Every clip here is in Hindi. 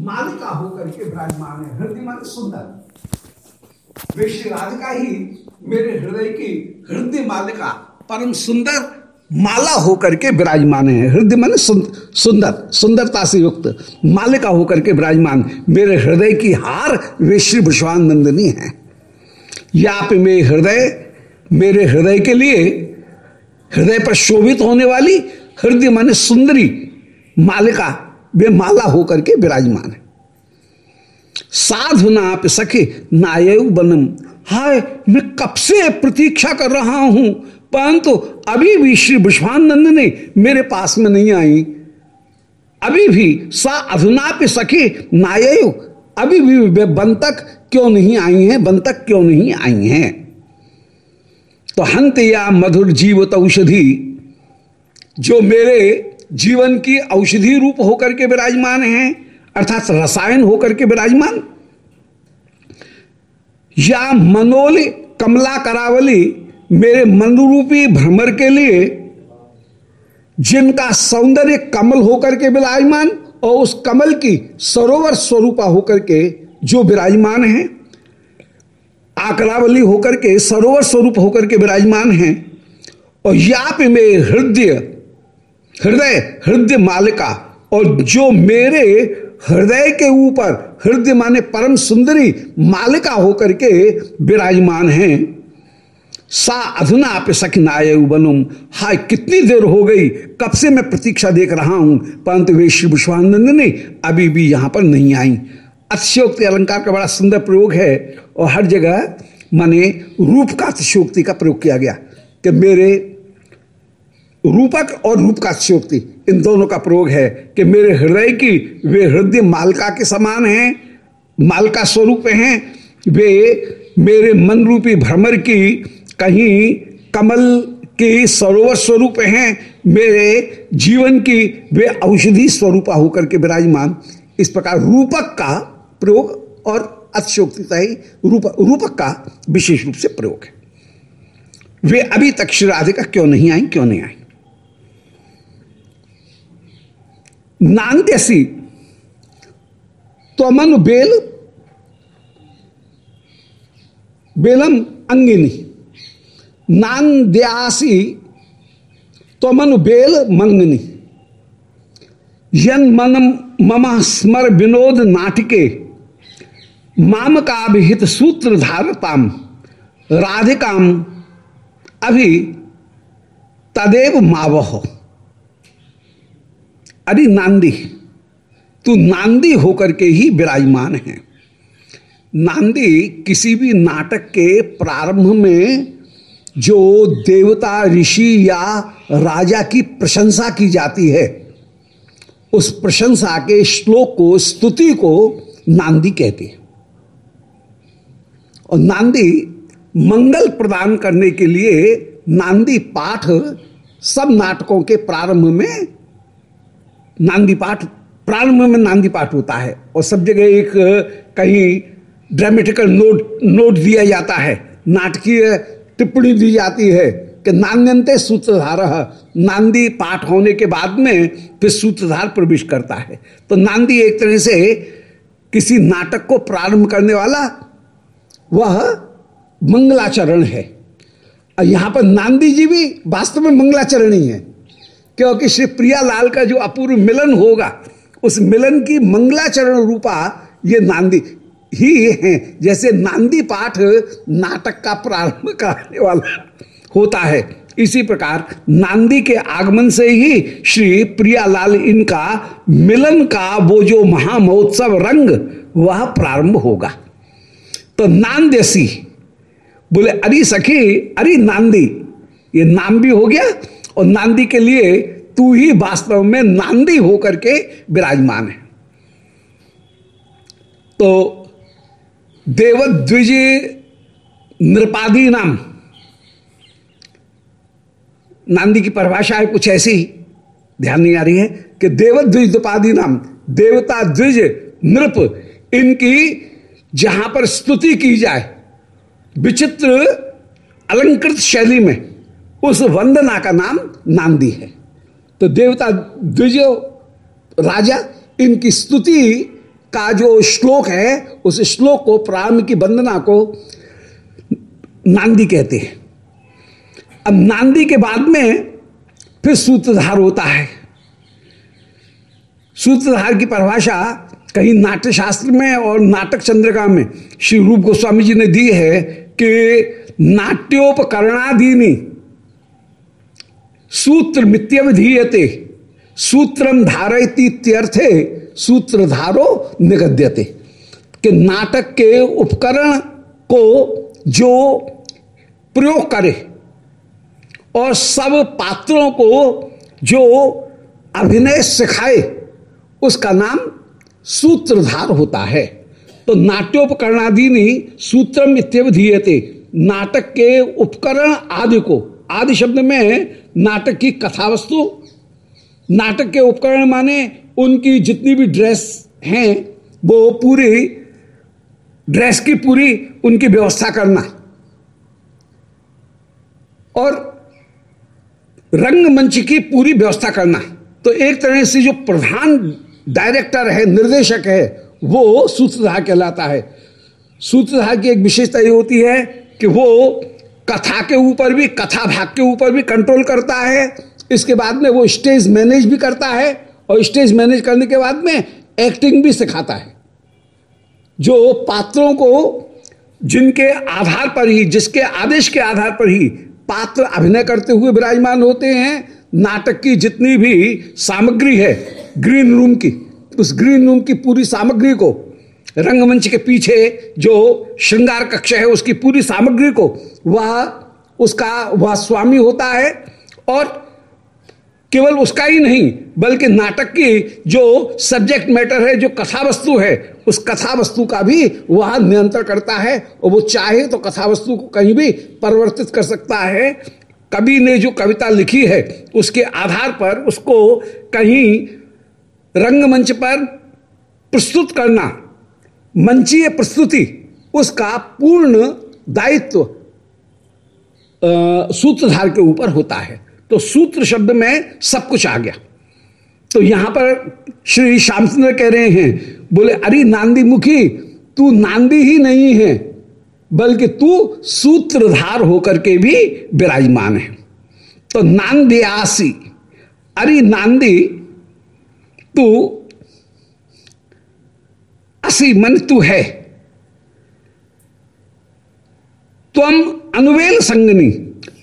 मालिका होकर के विराजमान है। हृदय मान सुंदर। वे श्री राधिका ही मेरे हृदय की हृदय मालिका, परम सुंदर माला होकर के विराजमान है। हृदय मन सुंदर, सुंदरता से युक्त मालिका होकर के विराजमान। मेरे हृदय की हार वे श्री विश्वानंदनी है। या पे मेरे हृदय मेरे हृदय के लिए हृदय पर शोभित होने वाली हृदय माने सुंदरी मालिका वे माला होकर के विराजमान है। साधु ना आप सखे नायु बनम। हाय, मैं कब से प्रतीक्षा कर रहा हूँ? परंतु तो अभी भी श्री विश्वानंद ने मेरे पास में नहीं आई। अभी भी सा अधुना पे सखी नायु अभी भी वे बंतक क्यों नहीं आई हैं? बंतक क्यों नहीं आई हैं? तो हंत या मधुर जीवत औषधि, जो मेरे जीवन की औषधि रूप होकर के विराजमान हैं, अर्थात रसायन होकर के विराजमान। या मनोल, कमला करावली, मेरे मनरूपी भ्रमर के लिए, जिनका सौंदर्य कमल होकर के विराजमान और उस कमल की सरोवर स्वरूपा होकर के जो विराजमान है, आकरावली होकर के सरोवर स्वरूप होकर के विराजमान है, और याप में हृदय हृदय हृदय मालिका। और जो मेरे हृदय के ऊपर हृदय माने परम सुंदरी मालिका होकर के विराजमान हैं। सा अधुना आप सखनाय बनूम हाय, कितनी देर हो गई, कब से मैं प्रतीक्षा देख रहा हूँ। परंतु वे श्री विश्वानंद ने अभी भी यहाँ पर नहीं आई। अतिशोक्ति अलंकार का बड़ा सुंदर प्रयोग है और हर जगह माने रूप का अतिशोक्ति का प्रयोग किया गया कि मेरे रूपक और रूप का अतिशोक्ति इन दोनों का प्रयोग है कि मेरे हृदय की, वे हृदय मालका के समान हैं, मालका स्वरूप हैं, वे मेरे मन रूपी भ्रमर की, कहीं कमल के सरोवर स्वरूप हैं, मेरे जीवन की, वे औषधि स्वरूपा होकर के विराजमान। इस प्रकार रूपक का प्रयोग और अतिशोक्तिता ही रूप, रूपक का विशेष रूप से प्रयोग है। वे अभी तक श्री राधिका क्यों नहीं आई, क्यों नहीं आई? नान्त्यसी तो मन बेल, बेलम अंगिनी। नान्यासी तो बेल मंगनी। यन मनम मम स्मर विनोद नाटिके। माम का विहित सूत्र धारताम। राधिकाम, अभी तदेव मावह। अरे नांदी, तू नांदी होकर के ही विराजमान है। नांदी किसी भी नाटक के प्रारंभ में जो देवता, ऋषि या राजा की प्रशंसा की जाती है, उस प्रशंसा के श्लोक को, स्तुति को नांदी कहती है। और नांदी मंगल प्रदान करने के लिए नांदी पाठ सब नाटकों के प्रारंभ में नांदी पाठ, प्रारंभ में नांदी पाठ होता है और सब जगह एक कहीं ड्रामेटिकल नोट नोट दिया जाता है। नाटकीय टिप्पणी दी जाती है कि नान्यंते सूत्रधार। नांदी पाठ होने के बाद में फिर सूत्रधार प्रवेश करता है। तो नांदी एक तरह से किसी नाटक को प्रारंभ करने वाला, वह मंगलाचरण है। और यहाँ पर नांदी जी भी वास्तव में मंगलाचरण ही है। क्योंकि श्री प्रियालाल का जो अपूर्व मिलन होगा, उस मिलन की मंगलाचरण रूपा ये नांदी ही है। जैसे नांदी पाठ नाटक का प्रारंभ करने वाला होता है। इसी प्रकार नांदी के आगमन से ही श्री प्रियालाल इनका मिलन का वो जो महामहोत्सव रंग, वह प्रारंभ होगा। तो नांदेसी बोले, अरे सखी, अरे नांदी, ये नाम भी हो गया और नांदी के लिए तू ही वास्तव में नांदी होकर के विराजमान है। तो देवद्विज नृपादी नाम। नांदी की परिभाषा है कुछ ऐसी, ध्यान नहीं आ रही है, कि देवद्विज द्विपादी नाम देवता द्विज नृप, इनकी जहाँ पर स्तुति की जाए, विचित्र अलंकृत शैली में उस वंदना का नाम नांदी है। तो देवता द्विज राजा, इनकी स्तुति का जो श्लोक है, उस श्लोक को, प्रारंभ की वंदना को नांदी कहते हैं। अब नांदी के बाद में फिर सूत्रधार होता है। सूत्रधार की परिभाषा कहीं नाट्य शास्त्र में और नाटक चंद्रिका में श्री रूप गोस्वामी जी ने दी है कि नाट्योपकरणादीनी सूत्र मित्यवधीयते सूत्रम धारयती त्यर्थे सूत्रधारो निगद्यते। कि नाटक के उपकरण को जो प्रयोग करे और सब पात्रों को जो अभिनय सिखाए, उसका नाम सूत्रधार होता है। तो नाट्योपकरणादि सूत्रम इत्यवधीयते नाटक के उपकरण आदि को, आदि शब्द में नाटक की कथा वस्तु नाटक के उपकरण माने उनकी जितनी भी ड्रेस हैं, वो पूरी ड्रेस की पूरी उनकी व्यवस्था करना। और रंगमंच की पूरी व्यवस्था करना। तो एक तरह से जो प्रधान डायरेक्टर है, निर्देशक है, वो सूत्रधार कहलाता है। सूत्रधार की एक विशेषता ये होती है कि वो कथा के ऊपर भी, कथा भाग के ऊपर भी कंट्रोल करता है। इसके बाद में वो स्टेज मैनेज भी करता है और स्टेज मैनेज करने के बाद में एक्टिंग भी सिखाता है। जो पात्रों को, जिनके आधार पर ही, जिसके आदेश के आधार पर ही पात्र अभिनय करते हुए विराजमान होते हैं, नाटक की जितनी भी सामग्री है ग्रीन रूम की, उस ग्रीन रूम की पूरी सामग्री को रंगमंच के पीछे जो श्रृंगार कक्ष है, उसकी पूरी सामग्री को वह, उसका वह स्वामी होता है और केवल उसका ही नहीं, बल्कि नाटक की जो सब्जेक्ट मैटर है, जो कथा वस्तु है, उस कथा वस्तु का भी वह नियंत्रण करता है और वो चाहे तो कथा वस्तु को कहीं भी परिवर्तित कर सकता है। कवि ने जो कविता लिखी है, उसके आधार पर उसको कहीं रंगमंच पर प्रस्तुत करना मंचीय प्रस्तुति, उसका पूर्ण दायित्व सूत्रधार के ऊपर होता है। तो सूत्र शब्द में सब कुछ आ गया। तो यहाँ पर श्री श्यामचंद्र कह रहे हैं, बोले, अरे नांदी मुखी, तू नांदी ही नहीं है, बल्कि तू सूत्रधार होकर के भी विराजमान है। तो नांदी आसी अरे नांदी, तू असी मन तू है। तुम अनुवेल संगनी।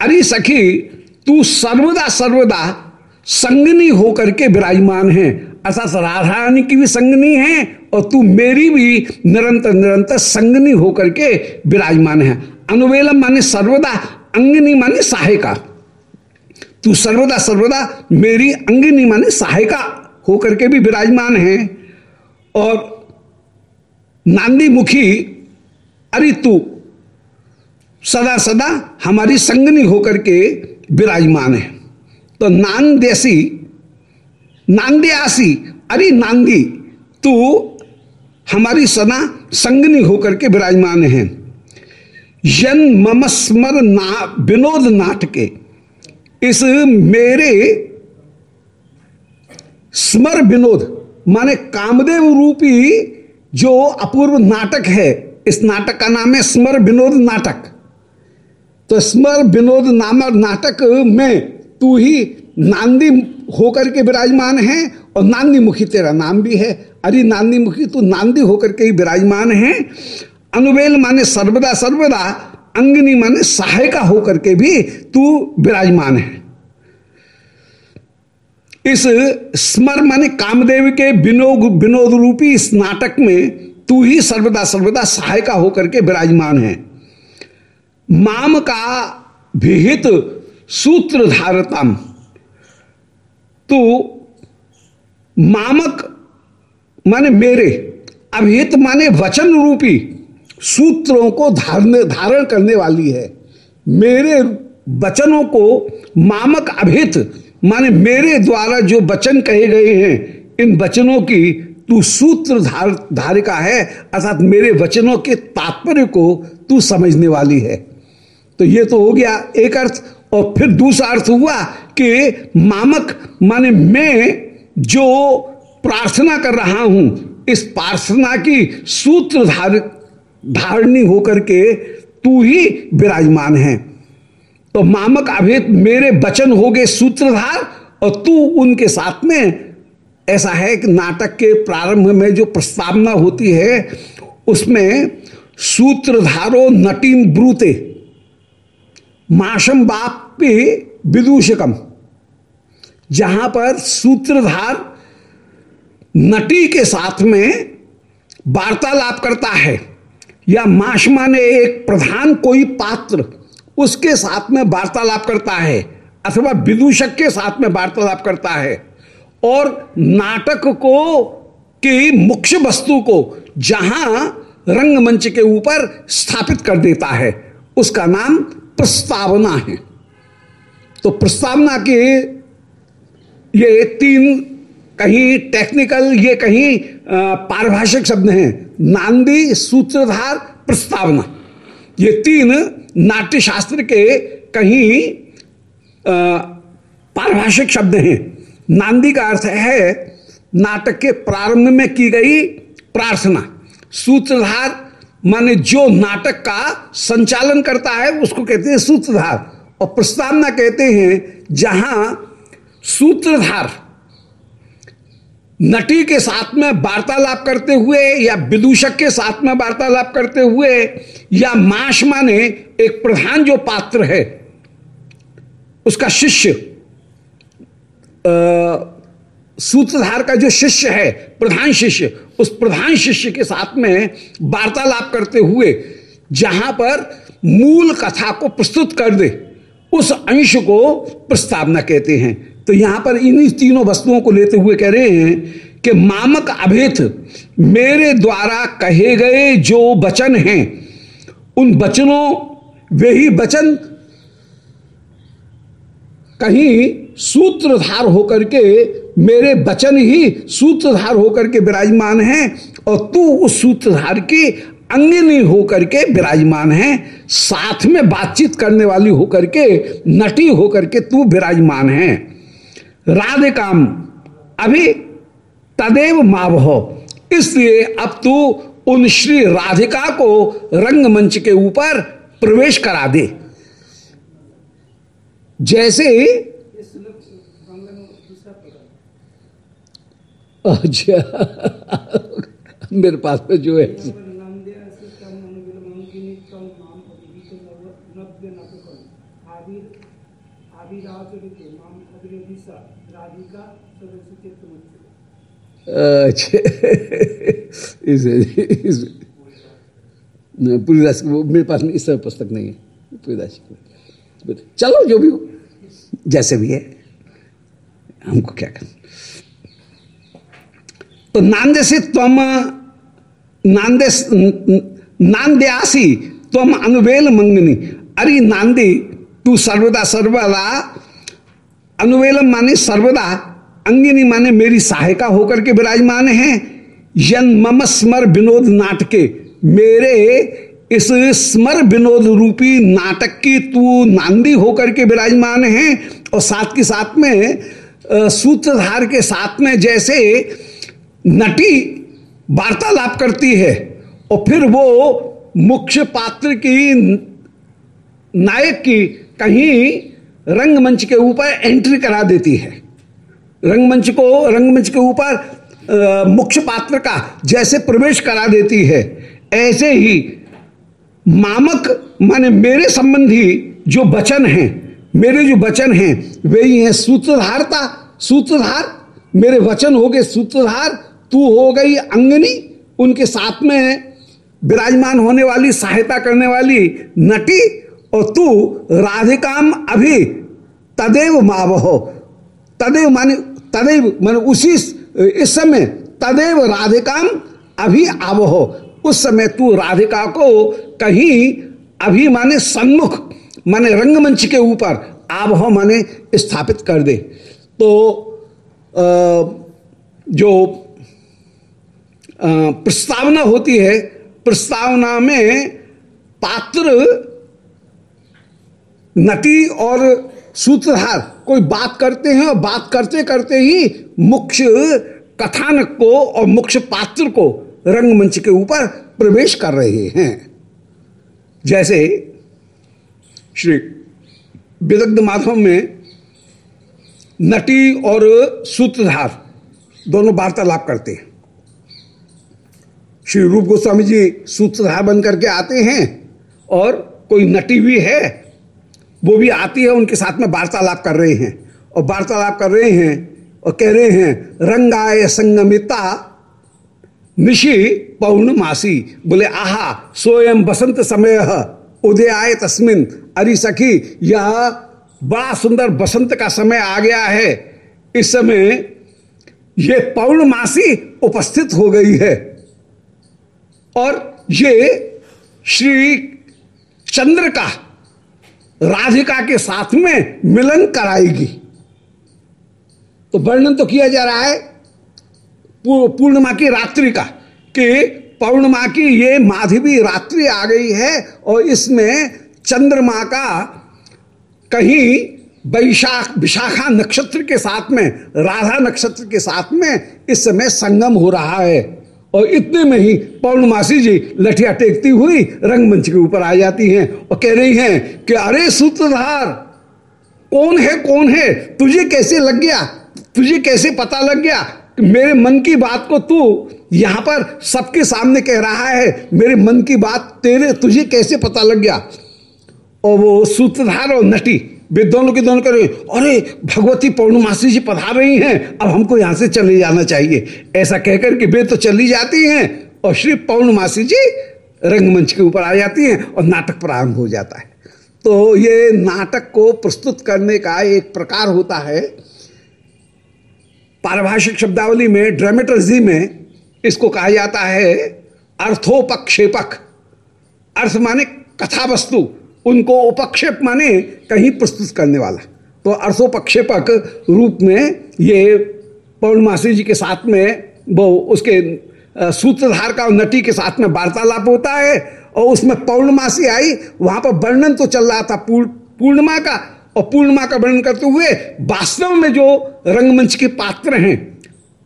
अरे सखी, तू सर्वदा सर्वदा संगनी होकर के विराजमान है। अर्थात राधा की भी संगनी है और तू मेरी भी निरंतर निरंतर संगनी होकर के विराजमान है। अनुवेलम माने सर्वदा, अंगनी माने सहायिका। तू सर्वदा सर्वदा मेरी अंगनी माने सहायिका होकर के भी विराजमान है। और नांदी मुखी अरे तू सदा सदा हमारी संगनी होकर के विराजमान है। तो नांदेसी, नांदयासी, अरे नांदी, तू हमारी सदा संगनी होकर के विराजमान है। यन मम स्मर ना, विनोद नाटके, इस मेरे स्मर विनोद, माने कामदेव रूपी जो अपूर्व नाटक है, इस नाटक का नाम है स्मर विनोद नाटक। तो स्मर विनोद नामक नाटक में तू ही नांदी होकर के विराजमान है और नांदी मुखी तेरा नाम भी है। अरे नांदी मुखी तू नांदी होकर के ही विराजमान है। अनुवेल माने सर्वदा सर्वदा, अंगनी माने सहायिका होकर के भी तू विराजमान है। इस स्मर माने कामदेव के विनोद विनोद रूपी इस नाटक में तू ही सर्वदा सर्वदा सहायिका होकर के विराजमान है। माम का विहित सूत्र धारतम तो मामक माने मेरे, अभिहित माने वचन रूपी सूत्रों को धारण धारण करने वाली है। मेरे वचनों को मामक अभिहित माने मेरे द्वारा जो वचन कहे गए हैं, इन वचनों की तू सूत्र धार, धारिका है, अर्थात मेरे वचनों के तात्पर्य को तू समझने वाली है। तो ये तो हो गया एक अर्थ, और फिर दूसरा अर्थ हुआ कि मामक, माने मैं जो प्रार्थना कर रहा हूँ, इस प्रार्थना की सूत्र धार, धारणी होकर के तू ही विराजमान है। तो मामक अभेद मेरे बचन हो गए सूत्रधार, और तू उनके साथ में। ऐसा है कि नाटक के प्रारंभ में जो प्रस्तावना होती है, उसमें सूत्रधारो नटीन ब्रूते माशम बापे विदूषकम, जहाँ पर सूत्रधार नटी के साथ में वार्तालाप करता है, या माश ने एक प्रधान कोई पात्र। उसके साथ में वार्तालाप करता है, अथवा विदूषक के साथ में वार्तालाप करता है। और नाटक को, की मुख्य वस्तु को जहाँ रंगमंच के ऊपर स्थापित कर देता है, उसका नाम प्रस्तावना है। तो प्रस्तावना के ये तीन कहीं टेक्निकल ये कहीं पारिभाषिक शब्द हैं। नांदी सूत्रधार प्रस्तावना। ये तीन नाट्य शास्त्र के कहीं पारिभाषिक शब्द हैं। नांदी का अर्थ है, नाटक के प्रारंभ में की गई प्रार्थना। सूत्रधार माने जो नाटक का संचालन करता है, उसको कहते हैं सूत्रधार। और प्रस्तावना कहते हैं, जहाँ सूत्रधार नटी के साथ में वार्तालाप करते हुए या विदूषक के साथ में वार्तालाप करते हुए या माश माने एक प्रधान जो पात्र है, उसका शिष्य सूत्रधार का जो शिष्य है, प्रधान शिष्य, उस प्रधान शिष्य के साथ में वार्तालाप करते हुए जहाँ पर मूल कथा को प्रस्तुत कर दे, उस अंश को प्रस्तावना कहते हैं। तो यहाँ पर इन्हीं तीनों वस्तुओं को लेते हुए कह रहे हैं कि मामक अभेद मेरे द्वारा कहे गए जो वचन हैं, उन वचनों, वे ही वचन कहीं सूत्रधार होकर के, मेरे वचन ही सूत्रधार होकर के विराजमान हैं और तू उस सूत्रधार की अंगिनी होकर के विराजमान है, साथ में बातचीत करने वाली होकर के, नटी होकर के तू विराजमान है। राधिकाम अभी तदेव माव हो इसलिए अब तू उन श्री राधिका को रंगमंच के ऊपर प्रवेश करा दे। जैसे अच्छा मेरे पास में जो है। अच्छा। इस मेरे पास इस तरह पुस्तक नहीं है। पूरी चलो, जो भी हो, जैसे भी है, हमको क्या करना तो नांदे से तुम नांदे नांद्यासी तुम अनुवेल मंगनी। अरे नांदी, तू सर्वदा सर्वदा अनुवेलम माने सर्वदा। अंगिनी माने मेरी सहायिका होकर के विराजमान है। यन मम स्मर विनोद नाटके। मेरे इस स्मर विनोद रूपी नाटक की तू नांदी होकर के विराजमान है। और साथ के साथ में सूत्रधार के साथ में जैसे नटी वार्तालाप करती है। और फिर वो मुख्य पात्र की नायक की कहीं रंगमंच के ऊपर एंट्री करा देती है। रंगमंच को, रंगमंच के ऊपर मुख्य पात्र का जैसे प्रवेश करा देती है, ऐसे ही मामक, माने मेरे संबंधी जो वचन हैं, मेरे जो वचन हैं, वे ही हैं सूत्रधारता। सूत्रधार, मेरे वचन हो गए सूत्रधार, तू हो गई अंगनी, उनके साथ में विराजमान होने वाली, सहायता करने वाली नटी, और तू राधिकाम अभी, तदेव मावहो। तदेव माने तदेव, माने उसी इस समय तदेव राधिकाम अभी आवहो उस समय तू राधिका को कहीं अभी माने सन्मुख माने रंगमंच के ऊपर आवह माने स्थापित कर दे। तो जो प्रस्तावना होती है, प्रस्तावना में पात्र नटी और सूत्रधार कोई बात करते हैं और बात करते करते ही मुख्य कथानक को और मुख्य पात्र को रंगमंच के ऊपर प्रवेश कर रहे हैं। जैसे श्री विदग्ध माधव में नटी और सूत्रधार दोनों वार्तालाप करते हैं। श्री रूप गोस्वामी जी सूत्रधार बन करके आते हैं और कोई नटी भी है वो भी आती है, उनके साथ में वार्तालाप कर रहे हैं। और वार्तालाप कर रहे हैं और कह रहे हैं, रंगाय संगमिता निशि पौर्णमासी। बोले, आहा सोयम बसंत समय उदय आय तस्मिन। अरि सखी, यह बड़ा सुंदर बसंत का समय आ गया है। इस समय ये पौर्णमासी उपस्थित हो गई है। और ये श्री चंद्र का राधिका के साथ में मिलन कराएगी। तो वर्णन तो किया जा रहा है पूर्णिमा की रात्रि का, कि पौर्णिमा की ये माधवी रात्रि आ गई है और इसमें चंद्रमा का कहीं वैशाख विशाखा नक्षत्र के साथ में, राधा नक्षत्र के साथ में इस समय संगम हो रहा है। और इतने में ही पौर्णमासी जी लठिया टेकती हुई रंगमंच के ऊपर आ जाती हैं और कह रही हैं कि, अरे सूत्रधार, कौन है कौन है? तुझे कैसे लग गया? तुझे कैसे पता लग गया? मेरे मन की बात को तू यहाँ पर सबके सामने कह रहा है। मेरे मन की बात तेरे, तुझे कैसे पता लग गया? और वो सूत्रधार और नटी वे दोनों के दोनों करें। अरे, भगवती पौर्णमासी जी पधार रही हैं। अब हमको यहाँ से चले जाना चाहिए। ऐसा कहकर के वे तो चली जाती हैं और श्री पौर्णमासी जी रंगमंच के ऊपर आ जाती हैं और नाटक प्रारंभ हो जाता है। तो ये नाटक को प्रस्तुत करने का एक प्रकार होता है। पारिभाषिक शब्दावली में ड्रामेटर्जी में इसको कहा जाता है अर्थोपक्षेपक। अर्थ माने कथा वस्तु उनको उपक्षेप माने कहीं प्रस्तुत करने वाला। तो अर्थोपक्षेपक रूप में ये पौर्णमासी जी के साथ में, वो उसके सूत्रधार का नटी के साथ में वार्तालाप होता है और उसमें पौर्णमासी आई, वहाँ पर वर्णन तो चल रहा था पूर्णिमा का और पूर्णिमा का वर्णन करते हुए वास्तव में जो रंगमंच के पात्र हैं,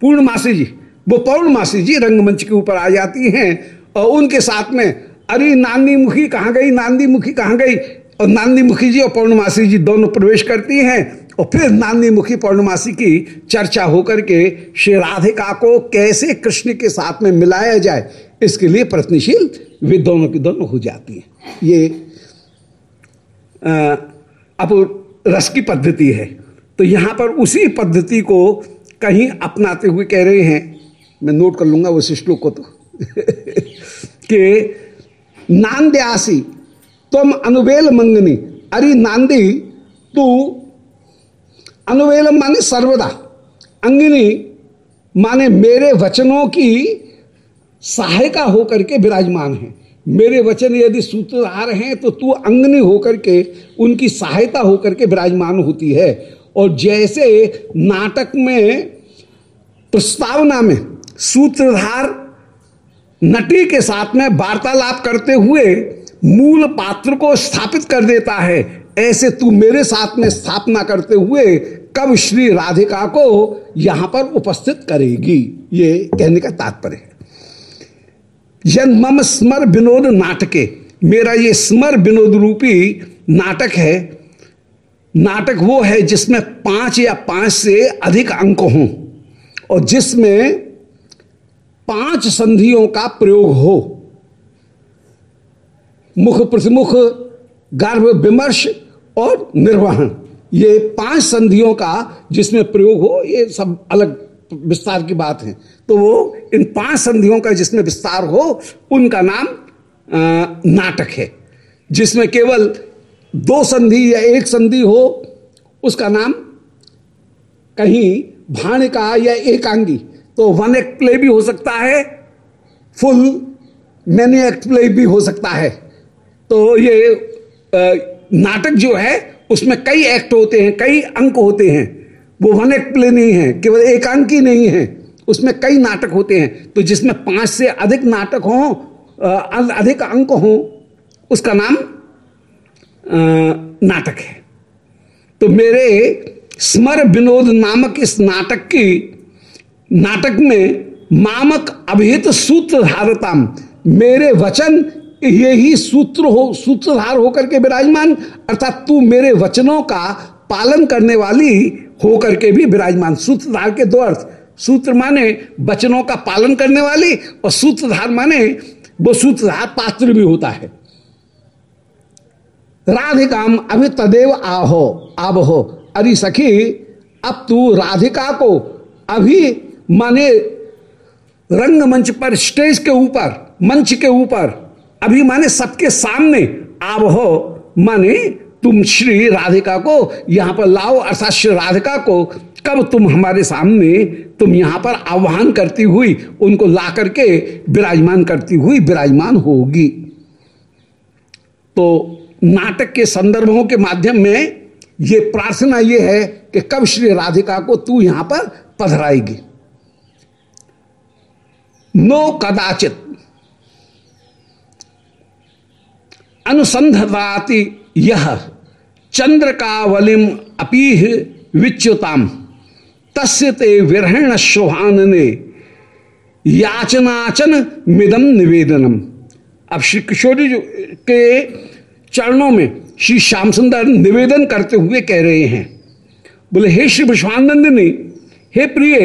पूर्णमासी जी, वो पौर्णमासी जी रंगमंच के ऊपर आ जाती हैं और उनके साथ में अरे नांदी मुखी कहाँ गई? नांदी मुखी कहाँ गई? और नांदी मुखी जी और पौर्णमासी जी दोनों प्रवेश करती हैं और फिर नांदी मुखी पौर्णमासी की चर्चा होकर के श्री राधिका को कैसे कृष्ण के साथ में मिलाया जाए, इसके लिए प्रयत्नशील वे दोनों की दोनों हो जाती हैं। ये अब रस की पद्धति है। तो यहाँ पर उसी पद्धति को कहीं अपनाते हुए कह रहे हैं। मैं नोट कर लूँगा उस श्लोक को तो। कि नांद्यासी तुम अनुवेल मंगनी। अरे नांदी, तू अनुवेल माने सर्वदा। अंगिनी माने मेरे वचनों की सहायता होकर के विराजमान है। मेरे वचन यदि सूत्रधार हैं तो तू अंगनी होकर के उनकी सहायता होकर के विराजमान होती है। और जैसे नाटक में, प्रस्तावना में सूत्रधार नटी के साथ में वार्तालाप करते हुए मूल पात्र को स्थापित कर देता है। ऐसे तू मेरे साथ में स्थापना करते हुए कब श्री राधिका को यहाँ पर उपस्थित करेगी? ये कहने का तात्पर्य है। यन मम स्मर विनोद नाटके। मेरा ये स्मर विनोद रूपी नाटक है। नाटक वो है जिसमें पाँच या पाँच से अधिक अंक हों और जिसमें पाँच संधियों का प्रयोग हो। मुख प्रतिमुख गर्भ विमर्श और निर्वहन। ये पाँच संधियों का जिसमें प्रयोग हो ये सब अलग विस्तार की बात है। तो वो इन पाँच संधियों का जिसमें विस्तार हो उनका नाम आ, नाटक है। जिसमें केवल दो संधि या एक संधि हो उसका नाम कहीं भाण का या एकांगी। तो वन एक्ट प्ले भी हो सकता है फुल मैनी एक्ट प्ले भी हो सकता है। तो ये नाटक जो है, उसमें कई एक्ट होते हैं, कई अंक होते हैं। वो वन एक्ट प्ले नहीं है, केवल एक अंक ही नहीं है, उसमें कई नाटक होते हैं। तो जिसमें पाँच से अधिक नाटक हो अधिक अंक हो, उसका नाम नाटक है। तो मेरे स्मर विनोद नामक इस नाटक की नाटक में मामक अभिहित सूत्र धारताम मेरे वचन यही सूत्र हो, सूत्रधार होकर के विराजमान, अर्थात तू मेरे वचनों का पालन करने वाली होकर के भी विराजमान। सूत्रधार के दो अर्थ। सूत्र माने वचनों का पालन करने वाली और सूत्रधार माने वो सूत्रधार पात्र भी होता है। राधिकाम अभी तदेव आहो आब हो अरे सखी, अब तू राधिका को अभी माने रंगमंच पर, स्टेज के ऊपर, मंच के ऊपर, अभी माने सबके सामने आब हो, माने तुम श्री राधिका को यहाँ पर लाओ, अर्थात श्री राधिका को, कब तुम हमारे सामने, तुम यहाँ पर आह्वान करती हुई, उनको ला करके विराजमान करती हुई विराजमान होगी। तो नाटक के संदर्भों के माध्यम में ये प्रार्थना ये है कि कब श्री राधिका को तू यहाँ पर पधराएगी। नो कदाचित। अनुसंधाति यह चंद्रकावलिम अपीह विच्युताम। तस्य ते विरहण शोभान ने याचनाचन मिदम निवेदनम। अब श्री किशोरी के चरणों में श्री श्याम सुंदर निवेदन करते हुए कह रहे हैं। बोले, हे श्री विश्वानंद ने हे प्रिय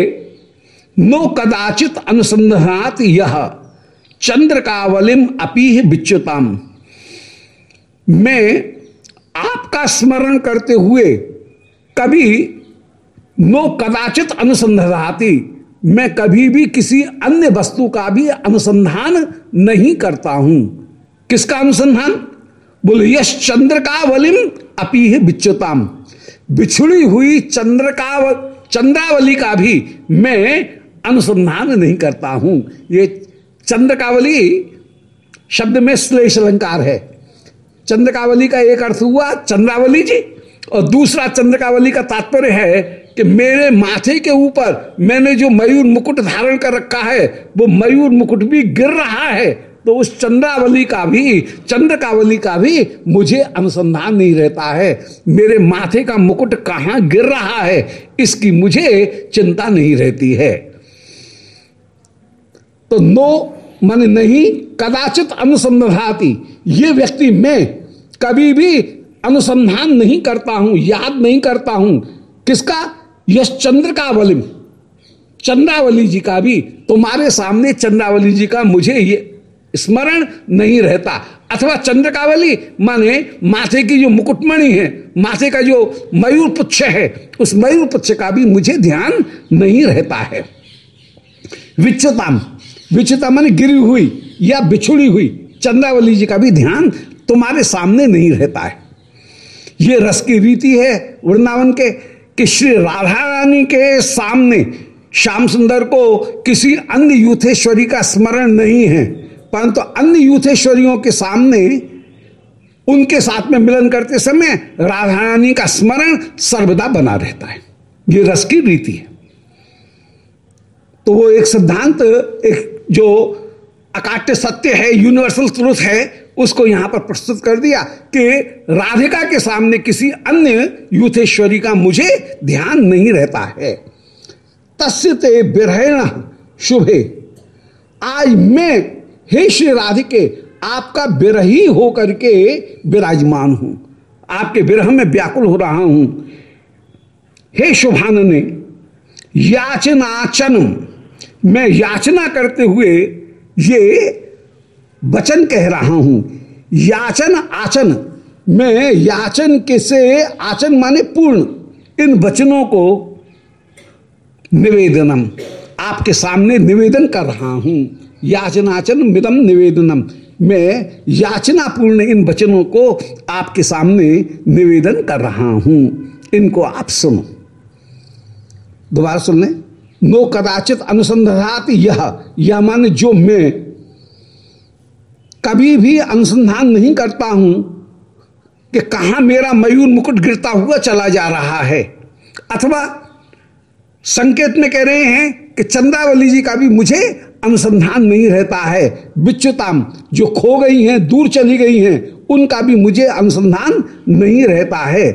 नो कदाचित अनुसंधात यह चंद्रकावलिम अपीह विच्युताम। मैं आपका स्मरण करते हुए कभी नो कदाचित अनुसंधाती मैं कभी भी किसी अन्य वस्तु का भी अनुसंधान नहीं करता हूँ। किसका अनुसंधान? बोले, यश चंद्र का वलिम अपी बिच्युताम बिछुड़ी हुई चंद्र का चंद्रावली का भी मैं अनुसंधान नहीं करता हूँ। ये चंद्रकावली शब्द में श्लेष अलंकार है। चंद्रकावली का एक अर्थ हुआ चंद्रावली जी, और दूसरा चंद्रकावली का तात्पर्य है कि मेरे माथे के ऊपर मैंने जो मयूर मुकुट धारण कर रखा है, वो मयूर मुकुट भी गिर रहा है। तो उस चंद्रावली का भी, चंद्रकावली का भी मुझे अनुसंधान नहीं रहता है। मेरे माथे का मुकुट कहाँ गिर रहा है, इसकी मुझे चिंता नहीं रहती है। तो नो मन नहीं कदाचित अनुसंधाती। ये व्यक्ति मैं कभी भी अनुसंधान नहीं करता हूँ, याद नहीं करता हूँ। किसका? यश चंद्र का बलिम चंद्रावली जी का भी। तुम्हारे सामने चंद्रावली जी का मुझे ये स्मरण नहीं रहता। अथवा चंद्रकावली, माने माथे की जो मुकुटमणि है, माथे का जो मयूर पुच्छ है, उस मयूर पुच्छ का भी मुझे ध्यान नहीं रहता है। विच्छताम विच्छता माने गिरी हुई या बिछुड़ी हुई चंद्रावली जी का भी ध्यान तुम्हारे सामने नहीं रहता है। ये रस की रीति है वृंदावन के कि श्री राधा रानी के सामने श्याम सुंदर को किसी अन्य यूथेश्वरी का स्मरण नहीं है, परंतु अन्य यूथेश्वरियों के सामने उनके साथ में मिलन करते समय राधा रानी का स्मरण सर्वदा बना रहता है। ये रस की रीति है। तो वो एक सिद्धांत, एक जो अकाट्य सत्य है यूनिवर्सल ट्रूथ है, उसको यहाँ पर प्रस्तुत कर दिया कि राधिका के सामने किसी अन्य यूथेश्वरी का मुझे ध्यान नहीं रहता है। तस्य ते विरहण शुभे। आज मैं हे श्री राधिके, आपका विरही होकर के विराजमान हूँ। आपके विरह में व्याकुल हो रहा हूँ। हे शुभान ने याचनाचन मैं याचना करते हुए ये वचन कह रहा हूँ। याचन, आचन। मैं याचन के से आचन माने पूर्ण। इन वचनों को निवेदनम। आपके सामने निवेदन कर रहा हूँ। याचनाचन मिदम निवेदनम। मैं याचना पूर्ण इन वचनों को आपके सामने निवेदन कर रहा हूँ। इनको आप सुनो। दोबारा सुन लें नो कदाचित अनुसंधात यह यह मान जो मैं कभी भी अनुसंधान नहीं करता हूँ कि कहा मेरा मयूर मुकुट गिरता हुआ चला जा रहा है। अथवा संकेत में कह रहे हैं कि चंद्रावली जी का भी मुझे अनुसंधान नहीं रहता है। विच्युताम जो खो गई हैं, दूर चली गई हैं, उनका भी मुझे अनुसंधान नहीं रहता है।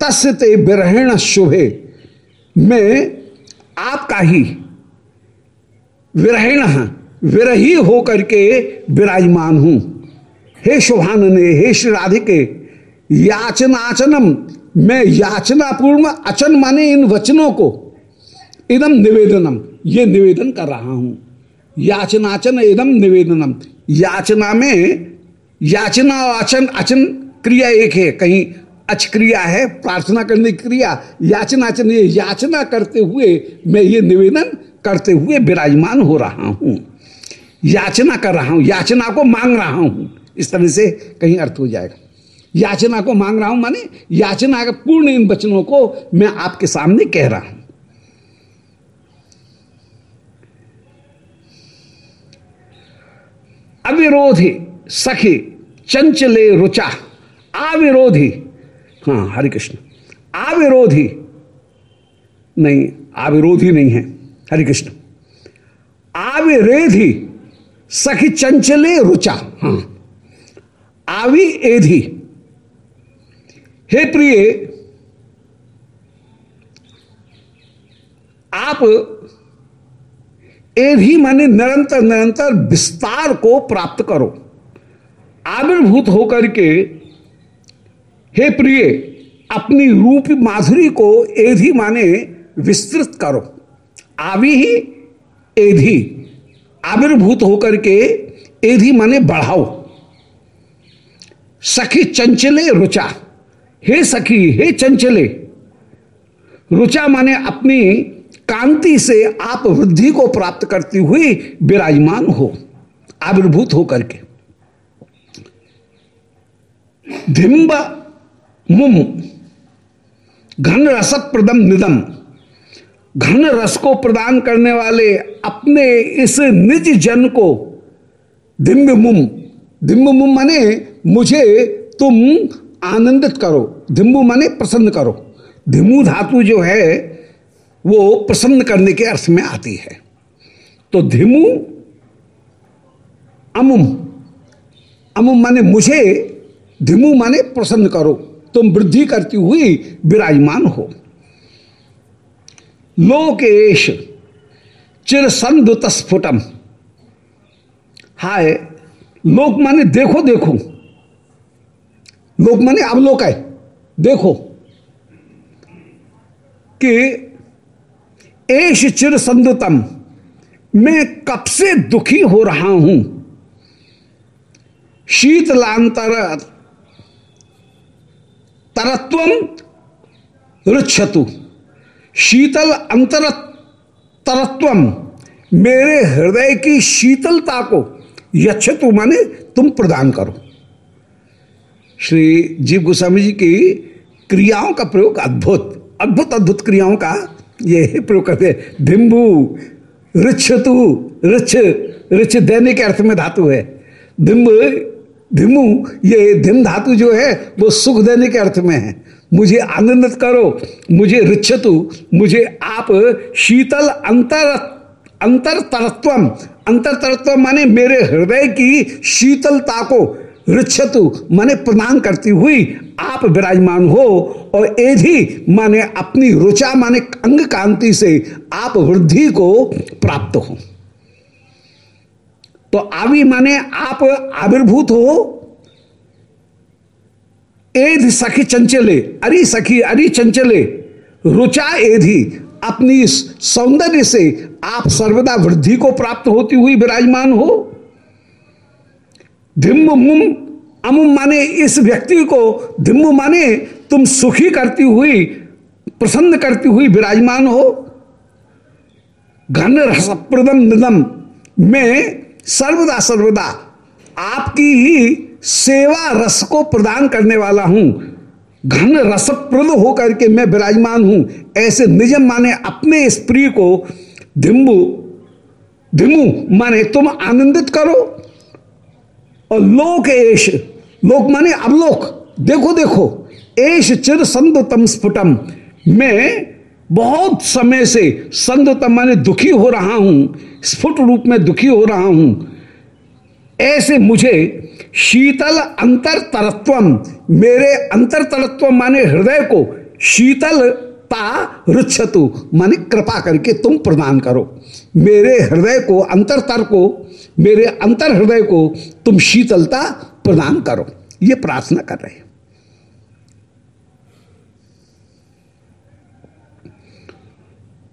तस्य ते विरहण शुभे। मैं आपका ही विरहिण विरही होकर के विराजमान हूँ। हे शोभानने हे श्री राधिके, याचनाचनम, मैं याचना पूर्ण अचन माने इन वचनों को। इदम निवेदनम, ये निवेदन कर रहा हूँ। याचनाचन इदम निवेदनम। याचना में याचना और अचन अचन क्रिया एक है, कहीं अच क्रिया है, प्रार्थना करने की क्रिया, याचना ये याचना करते हुए मैं ये निवेदन करते हुए विराजमान हो रहा हूँ। याचना कर रहा हूँ, याचना को मांग रहा हूँ। इस तरह से कहीं अर्थ हो जाएगा। याचना को मांग रहा हूँ माने याचना के पूर्ण इन वचनों को मैं आपके सामने कह रहा हूँ। अविरोधी सखी, चंचले रुचा, अविरोधी हाँ हरे कृष्ण। अविरोधी नहीं अविरोधी नहीं है, हरे कृष्ण। आविरेधी सखी चंचले रुचा हाँ। आवी एधी हे प्रिय, आप एधी माने निरंतर निरंतर विस्तार को प्राप्त करो। आविर्भूत होकर के हे प्रिय, अपनी रूप माधुरी को एधी माने विस्तृत करो। आवि ही, एधी, आविर्भूत होकर के एधी माने बढ़ाओ। सखी चंचले रुचा, हे सखी, हे चंचले, रुचा माने अपनी कांति से आप वृद्धि को प्राप्त करती हुई विराजमान हो, आविर्भूत होकर के। धिम्ब मुम। घन रस प्रदम निदम घन रस को प्रदान करने वाले अपने इस निज जन को, दिम्ब मुम। दिम्ब मुम माने मुझे तुम आनंदित करो। धिम्बु माने प्रसन्न करो। धिमु धातु जो है, वो प्रसन्न करने के अर्थ में आती है। तो धिमु अमुम। अमुम माने मुझे धिमु माने प्रसन्न करो। तुम वृद्धि करती हुई विराजमान हो। लोकेश चिर स्फुटम हाय लोक माने देखो देखो। लोक माने अवलोक है, देखो। कि एश चिर संदुतम मैं कब से दुखी हो रहा हूँ? शीतलांतर तरत्व रुच्छतु। शीतल अंतर तरत्व मेरे हृदय की शीतलता को यक्षतु माने तुम प्रदान करो। श्री जीव गोस्वामी जी की क्रियाओं का प्रयोग अद्भुत अद्भुत अद्भुत क्रियाओं का ये प्रयोग करते धिम्बु ऋक्षतु ऋक्ष ऋक्ष देने के अर्थ में धातु है। धिम्ब धिमु ये धिम धातु जो है, वो सुख देने के अर्थ में है। मुझे आनंदित करो, मुझे रिच्छतु मुझे आप शीतल अंतर अंतर तरत्वम अंतर तरत्व माने मेरे हृदय की शीतलता को रिच्छतु माने प्रदान करती हुई आप विराजमान हो, और एधी माने अपनी रुचा माने अंग कांति से आप वृद्धि को प्राप्त हो। तो आवी माने आप आविर्भूत हो। एध सखी चंचले, अरे सखी, अरे चंचले, रुचा एधी, अपनी सौंदर्य से आप सर्वदा वृद्धि को प्राप्त होती हुई विराजमान हो। धिम्म मुम, अमुम माने इस व्यक्ति को धिम्म माने तुम सुखी करती हुई, प्रसन्न करती हुई विराजमान हो। घन रसप्रदम निदम में सर्वदा सर्वदा आपकी ही सेवा रस को प्रदान करने वाला हूँ। घन रसप्रद होकर के मैं विराजमान हूँ। ऐसे निजम माने अपने इस प्रिय को, धिम्बु धिमु माने तुम आनंदित करो। और लोक एश, लोक माने अवलोक। देखो देखो, एश चिर संदतम स्फुटम मैं बहुत समय से संदतम माने दुखी हो रहा हूँ, स्फुट रूप में दुखी हो रहा हूँ। ऐसे मुझे शीतल अंतर तरत्व मेरे अंतर तरत्व माने हृदय को शीतल ता रुच्छतु, मानी कृपा करके तुम प्रदान करो। मेरे हृदय को अंतर तर को, मेरे अंतर हृदय को तुम शीतलता प्रदान करो। ये प्रार्थना कर रहे हैं।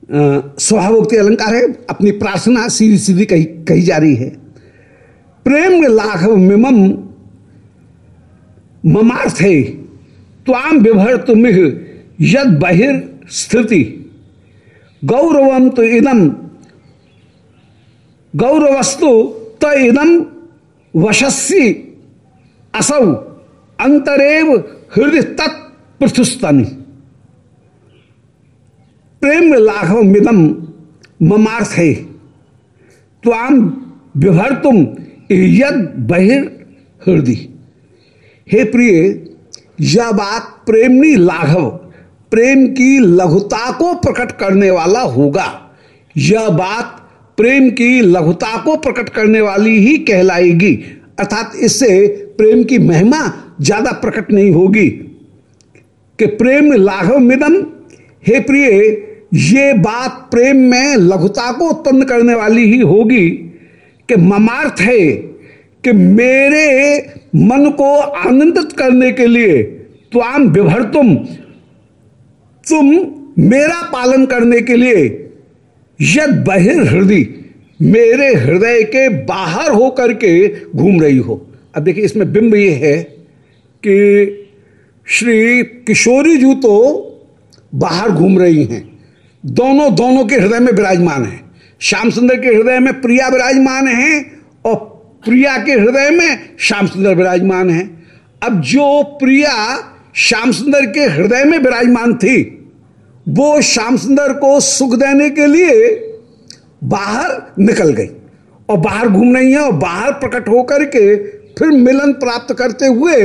स्वभावोक्ति अलंकार है, अपनी प्रार्थना सीधी सीधी कही कही जा रही है। प्रेम लाघव मिमम, ममार्थ है। त्वाम विभर तुम्ह यद बहिर स्थिति। गौरवम तो इदम गौरवस्तु तो इदम वशस्सी असौ, अंतरेव हृदय तत्पृथुस्तनी प्रेम लाघव मिदम ममार्थ। है त्वाम विभर तुम यद बहिर हृदय हे प्रिय यह बात प्रेमनी लाघव, प्रेम की लघुता को प्रकट करने वाला होगा। यह बात प्रेम की लघुता को प्रकट करने वाली ही कहलाएगी, अर्थात इससे प्रेम की महिमा ज़्यादा प्रकट नहीं होगी। कि प्रेम लाघव मिदम हे प्रिय ये बात प्रेम में लघुता को उत्पन्न करने वाली ही होगी कि ममार्थ है कि मेरे मन को आनंदित करने के लिए त्वाम विभर तुम तुम मेरा पालन करने के लिए यद बहिर्हृदय मेरे हृदय के बाहर होकर के घूम रही हो। अब देखिए, इसमें बिंब ये है कि श्री किशोरी जू तो बाहर घूम रही हैं। दोनों दोनों के हृदय में विराजमान है। श्याम सुंदर के हृदय में प्रिया विराजमान है और प्रिया के हृदय में श्याम सुंदर विराजमान है। अब जो प्रिया श्याम सुंदर के हृदय में विराजमान थी, वो श्याम सुंदर को सुख देने के लिए बाहर निकल गई और बाहर घूम रही है और बाहर प्रकट होकर के फिर मिलन प्राप्त करते हुए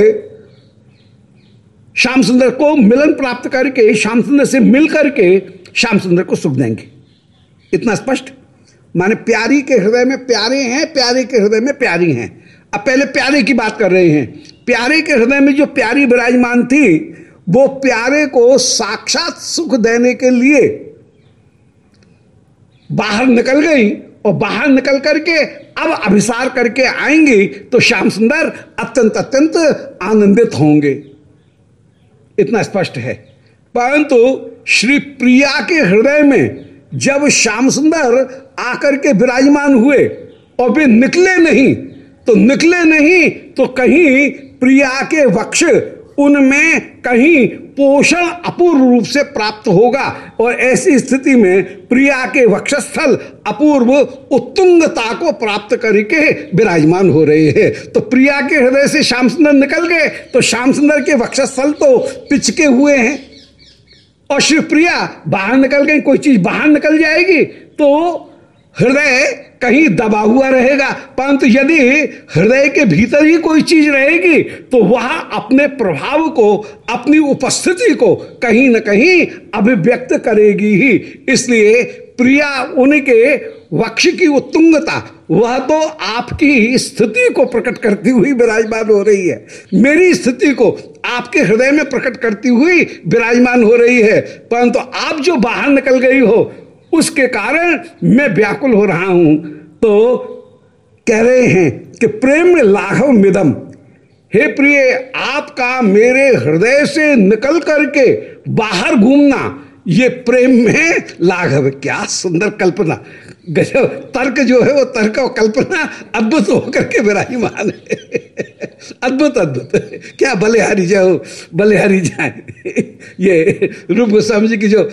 श्याम सुंदर को मिलन प्राप्त करके श्याम सुंदर से मिल करके श्याम सुंदर को सुख देंगे। इतना स्पष्ट? माने प्यारी के हृदय में प्यारे हैं, प्यारे के हृदय में प्यारी हैं। अब पहले प्यारे की बात कर रहे हैं। प्यारे के हृदय में जो प्यारी विराजमान थी, वो प्यारे को साक्षात सुख देने के लिए बाहर निकल गई और बाहर निकल करके अब अभिसार करके आएँगी तो श्याम सुंदर अत्यंत अत्यंत आनंदित होंगे। इतना स्पष्ट है। परंतु श्री प्रिया के हृदय में जब श्याम सुंदर आकर के विराजमान हुए और वे निकले नहीं तो निकले नहीं तो कहीं प्रिया के वक्ष उनमें कहीं पोषण अपूर्व रूप से प्राप्त होगा। और ऐसी स्थिति में प्रिया के वक्षस्थल अपूर्व उत्तुंगता को प्राप्त करके विराजमान हो रहे हैं। तो प्रिया के हृदय से श्याम सुंदर निकल गए तो श्याम सुंदर के वक्षस्थल तो पिचके हुए हैं। और शिवप्रिया बाहर निकल गई, कोई चीज़ बाहर निकल जाएगी तो हृदय कहीं दबा हुआ रहेगा। परंतु यदि हृदय के भीतर ही कोई चीज़ रहेगी तो वह अपने प्रभाव को, अपनी उपस्थिति को कहीं ना कहीं अभिव्यक्त करेगी ही। इसलिए प्रिया उनके वक्ष की उत्तुंगता, वह तो आपकी स्थिति को प्रकट करती हुई विराजमान हो रही है। मेरी स्थिति को आपके हृदय में प्रकट करती हुई विराजमान हो रही है। परंतु तो आप जो बाहर निकल गई हो, उसके कारण मैं व्याकुल हो रहा हूँ। तो कह रहे हैं कि प्रेम लाघव मिदम। हे प्रिय, आपका मेरे हृदय से निकल करके बाहर घूमना, ये प्रेम में लाघव, क्या सुंदर कल्पना। गजब, तर्क जो है वो तर्क और कल्पना अद्भुत होकर के विराजमान है। अद्भुत अद्भुत। क्या बलिहारी जाओ बलिहारी जाए। ये रूप गोस्वामी जी की जो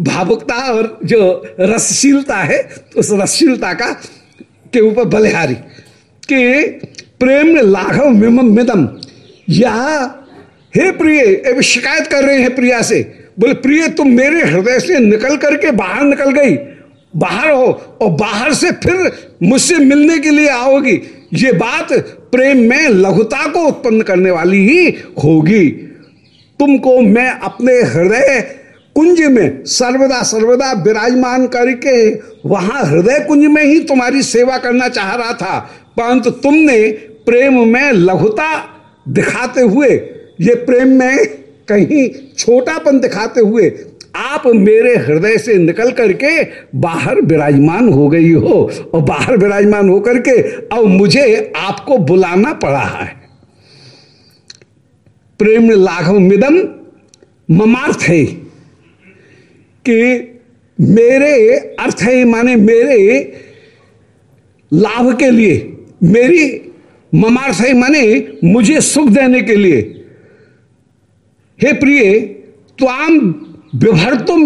भावुकता और जो रसशीलता है, उस रसशीलता का, के ऊपर बलिहारी। कि प्रेम लाघव मिमम मिदम। यह हे प्रिय शिकायत कर रहे हैं प्रिया से। बोले, प्रिय, तुम मेरे हृदय से निकल करके बाहर निकल गई। बाहर हो और बाहर से फिर मुझसे मिलने के लिए आओगी। ये बात प्रेम में लघुता को उत्पन्न करने वाली ही होगी। तुमको मैं अपने हृदय कुंज में सर्वदा सर्वदा विराजमान करके वहाँ हृदय कुंज में ही तुम्हारी सेवा करना चाह रहा था। परंतु तुमने प्रेम में लघुता दिखाते हुए, ये प्रेम में कहीं छोटापन दिखाते हुए आप मेरे हृदय से निकल करके बाहर विराजमान हो गई हो और बाहर विराजमान होकर के अब मुझे आपको बुलाना पड़ा है। प्रेम लाघव मिदम ममार्थ है कि मेरे अर्थ है, माने मेरे लाभ के लिए, मेरी ममार्थ है, माने मुझे सुख देने के लिए। हे प्रिय, त्वाम विभर तो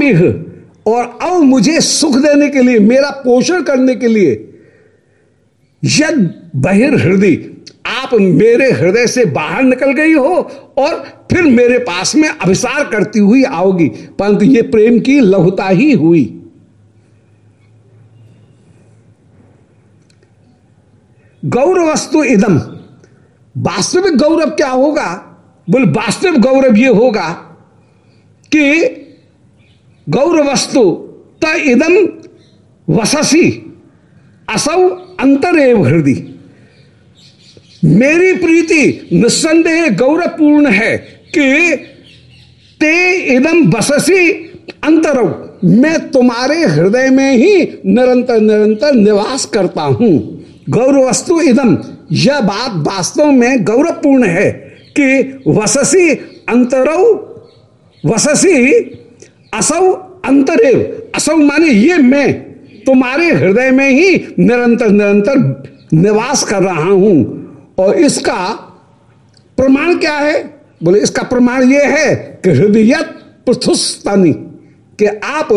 और अब मुझे सुख देने के लिए, मेरा पोषण करने के लिए, यद बहिर्हृदय आप मेरे हृदय से बाहर निकल गई हो और फिर मेरे पास में अभिसार करती हुई आओगी। परंतु ये प्रेम की लघुता ही हुई। गौरव वस्तु इदम। वास्तविक गौरव क्या होगा? बोल, वास्तविक गौरव ये होगा कि गौरव वस्तु त इदम वससी, असौ अंतर एवं हृदय मेरी प्रीति निस्संदेह गौरवपूर्ण है कि ते इदम बससी अंतरव मैं तुम्हारे हृदय में ही निरंतर निरंतर निवास करता हूँ। गौरवस्तु इदम यह बात वास्तव में गौरवपूर्ण है कि वससी अंतरव वससी असौ अंतरेव, असौ माने ये मैं, तुम्हारे हृदय में ही निरंतर निरंतर निवास कर रहा हूँ। और इसका प्रमाण क्या है? बोले, इसका प्रमाण ये है कि हृदय पृथुस्तानी, कि आप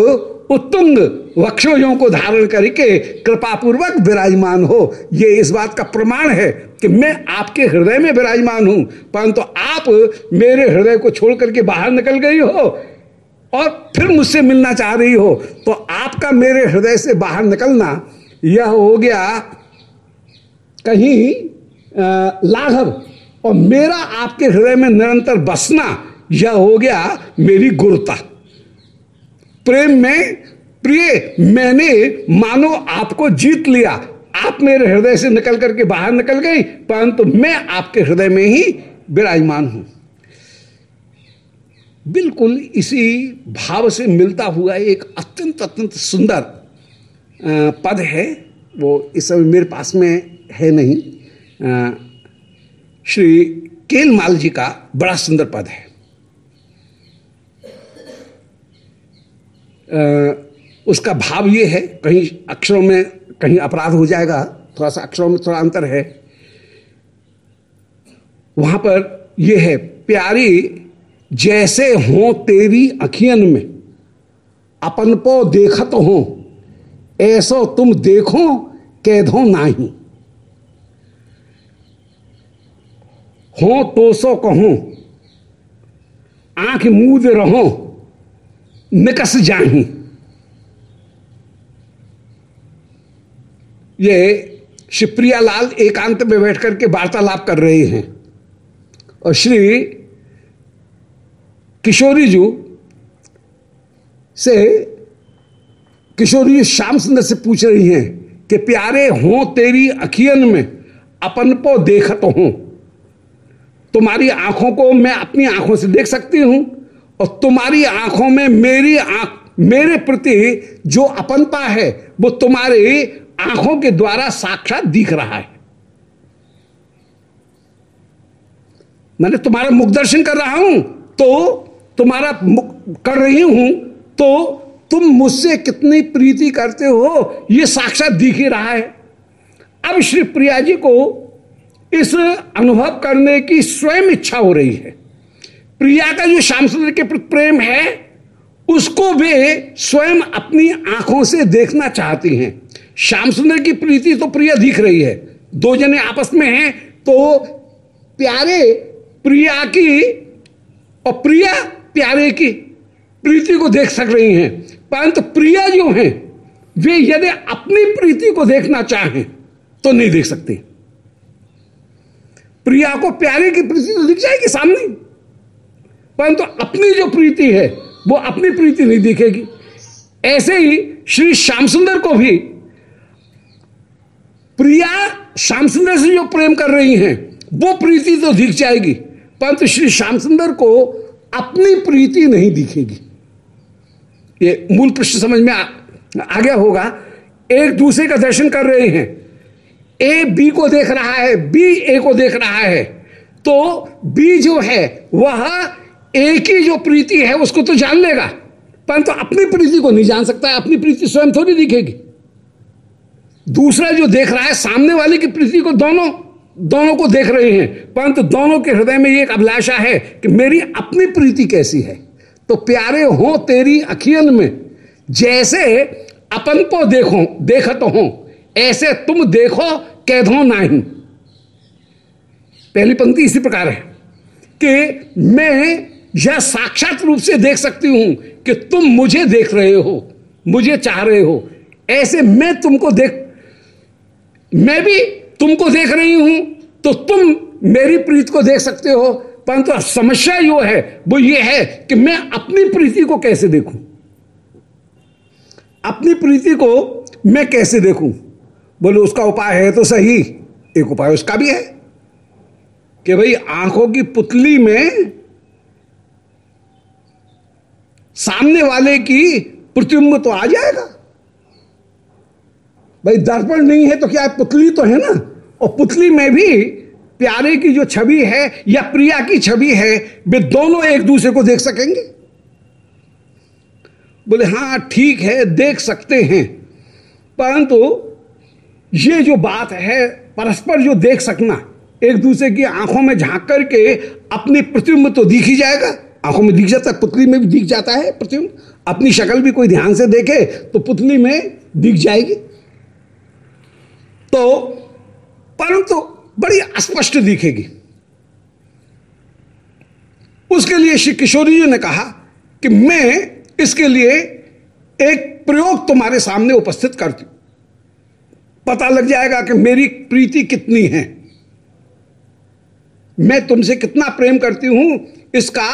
उत्तुंग वक्षोजों को धारण करके कृपा पूर्वक विराजमान हो। ये इस बात का प्रमाण है कि मैं आपके हृदय में विराजमान हूँ, परंतु आप मेरे हृदय को छोड़ करके बाहर निकल गई हो। और फिर मुझसे मिलना चाह रही हो तो आपका मेरे हृदय से बाहर निकलना, यह हो गया कहीं लाघव। और मेरा आपके हृदय में निरंतर बसना, यह हो गया मेरी गुरुता। प्रेम में, प्रिय, मैंने, मानो आपको जीत लिया। आप मेरे हृदय से निकल करके बाहर निकल गई, परंतु मैं आपके हृदय में ही विराजमान हूँ। बिल्कुल इसी भाव से मिलता हुआ एक अत्यंत अत्यंत सुंदर पद है। वो इस समय मेरे पास में है नहीं। श्री केलमाल जी का बड़ा सुंदर पद है। उसका भाव ये है, कहीं अक्षरों में कहीं अपराध हो जाएगा, थोड़ा सा अक्षरों में थोड़ा अंतर है। वहाँ पर यह है, प्यारी जैसे हो तेरी अखियन में। अपन पो देखत हो, ऐसो तुम देखो कैदो नाही। हो तो सो कहो, आँख मूद रहो, निकस जाही। ये शिवप्रिया लाल एकांत में बैठ करके वार्तालाप कर रहे हैं। और श्री किशोरी जी से किशोरी श्याम सुंदर से पूछ रही हैं कि प्यारे हो तेरी अखियन में, अपन को देखत हूँ। तुम्हारी आँखों को मैं अपनी आँखों से देख सकती हूँ और तुम्हारी आँखों में मेरी आँख, मेरे प्रति जो अपनता है, वो तुम्हारी आँखों के द्वारा साक्षात दिख रहा है। मैंने तुम्हारा मुख दर्शन कर रहा हूँ तो तुम्हारा कर रही हूँ तो तुम मुझसे कितनी प्रीति करते हो? ये साक्षात दिख ही रहा है। अब श्री प्रिया जी को इस अनुभव करने की स्वयं इच्छा हो रही है। प्रिया का जो श्याम सुंदर के प्रति प्रेम है, उसको वे स्वयं अपनी आँखों से देखना चाहती हैं। श्याम सुंदर की प्रीति तो प्रिया दिख रही है। दो जने आपस में हैं तो प्यारे प्रिया की और प्रिया प्यारे की प्रीति को देख सक रही हैं। परंतु प्रिया जो हैं, वे यदि अपनी प्रीति को देखना चाहें तो नहीं देख सकती। प्रिया को प्यारे की प्रीति तो दिख जाएगी सामने। परंतु अपनी जो प्रीति है, वो अपनी प्रीति नहीं दिखेगी। ऐसे ही श्री श्याम सुंदर को भी प्रिया श्याम सुंदर से जो प्रेम कर रही हैं, वो प्रीति तो दिख जाएगी। परंतु श्री श्याम सुंदर को अपनी प्रीति नहीं दिखेगी। ये मूल प्रश्न समझ में आ, आ गया होगा। एक दूसरे का दर्शन कर रहे हैं। ए बी को देख रहा है बी ए को देख रहा है। तो बी जो है वह ए की जो प्रीति है उसको तो जान लेगा। परंतु तो अपनी प्रीति को नहीं जान सकता अपनी प्रीति स्वयं थोड़ी दिखेगी। दूसरा जो देख रहा है सामने वाले की प्रीति को दोनों दोनों को देख रहे हैं। परंतु दोनों के हृदय में एक अभिलाषा है कि मेरी अपनी प्रीति कैसी है। तो प्यारे हो तेरी अखियन में, जैसे अपन को देखो, देखत हो, ऐसे तुम देखो कैदो नहीं। पहली पंक्ति इसी प्रकार है कि मैं यह साक्षात रूप से देख सकती हूँ कि तुम मुझे देख रहे हो, मुझे चाह रहे हो। ऐसे मैं तुमको देख, मैं भी तुमको देख रही हूँ तो तुम मेरी प्रीत को देख सकते हो। परंतु समस्या जो है, वो ये है कि मैं अपनी प्रीति को कैसे देखूँ? अपनी प्रीति को मैं कैसे देखूँ? बोले, उसका उपाय है तो सही। एक उपाय उसका भी है कि भाई, आँखों की पुतली में सामने वाले की प्रतिबिंब तो आ जाएगा। भाई, दर्पण नहीं है तो क्या पुतली तो है ना? और पुतली में भी प्यारे की जो छवि है या प्रिया की छवि है, वे दोनों एक दूसरे को देख सकेंगे? बोले हाँ ठीक है, देख सकते हैं। परंतु ये जो बात है, परस्पर जो देख सकना, एक दूसरे की आँखों में झाँक करके अपनी प्रतिबिंब तो दिख ही जाएगा। आँखों में दिख जाता है पुतली में भी दिख जाता है प्रतिबिंब। अपनी शक्ल भी कोई ध्यान से देखे तो पुतली में दिख जाएगी। तो परंतु बड़ी अस्पष्ट दिखेगी। उसके लिए श्री किशोरी जी ने कहा कि मैं इसके लिए एक प्रयोग तुम्हारे सामने उपस्थित करती हूँ। पता लग जाएगा कि मेरी प्रीति कितनी है। मैं तुमसे कितना प्रेम करती हूँ, इसका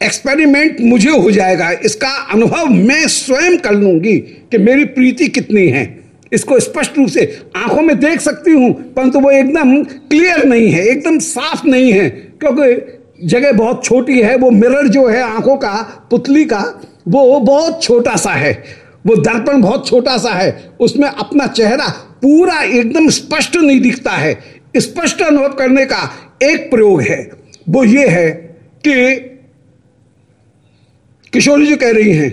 एक्सपेरिमेंट मुझे हो जाएगा, इसका अनुभव मैं स्वयं कर लूँगी कि मेरी प्रीति कितनी है। इसको स्पष्ट रूप से आँखों में देख सकती हूँ, परंतु वो एकदम क्लियर नहीं है, एकदम साफ़ नहीं है, क्योंकि जगह बहुत छोटी है, वो मिरर जो है आँखों का, पुतली का, वो बहुत छोटा सा है, वो दर्पण बहुत छोटा सा है, उसमें अपना चेहरा पूरा एकदम स्पष्ट नहीं दिखता है, स्पष्ट अनुभव करने का एक प्रयोग है, वो ये है कि किशोरी जी कह रही हैं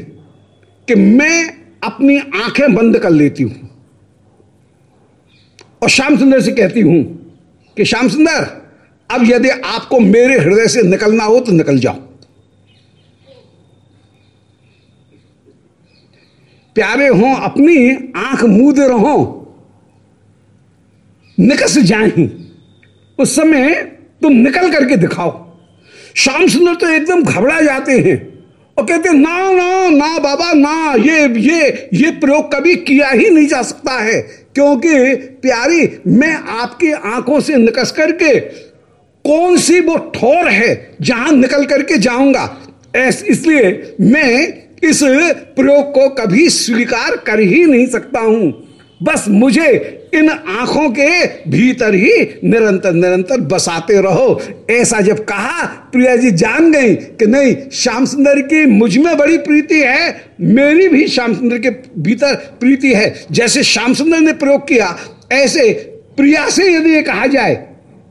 कि मैं अपनी आँखें बंद कर लेती हूँ। और श्याम सुंदर से कहती हूँ कि, श्याम सुंदर, अब यदि आपको मेरे हृदय से निकलना हो तो निकल जाओ। प्यारे हो, अपनी आँख मूद रहो, निकस जाए उस समय तुम निकल करके दिखाओ। श्याम सुंदर तो एकदम घबरा जाते हैं और कहते ना ना ना बाबा, ना, ये ये ये प्रयोग कभी किया ही नहीं जा सकता है। क्योंकि प्यारी, मैं आपकी आँखों से निकस करके कौन सी वो ठोर है जहाँ निकल करके जाऊँगा? इसलिए मैं इस प्रयोग को कभी स्वीकार कर ही नहीं सकता हूँ। बस मुझे इन आँखों के भीतर ही निरंतर निरंतर बसाते रहो। ऐसा जब कहा, प्रिया जी जान गई कि नहीं, श्याम सुंदर की मुझमें बड़ी प्रीति है, मेरी भी श्याम सुंदर के भीतर प्रीति है। जैसे श्याम सुंदर ने प्रयोग किया, ऐसे प्रिया से यदि ये कहा जाए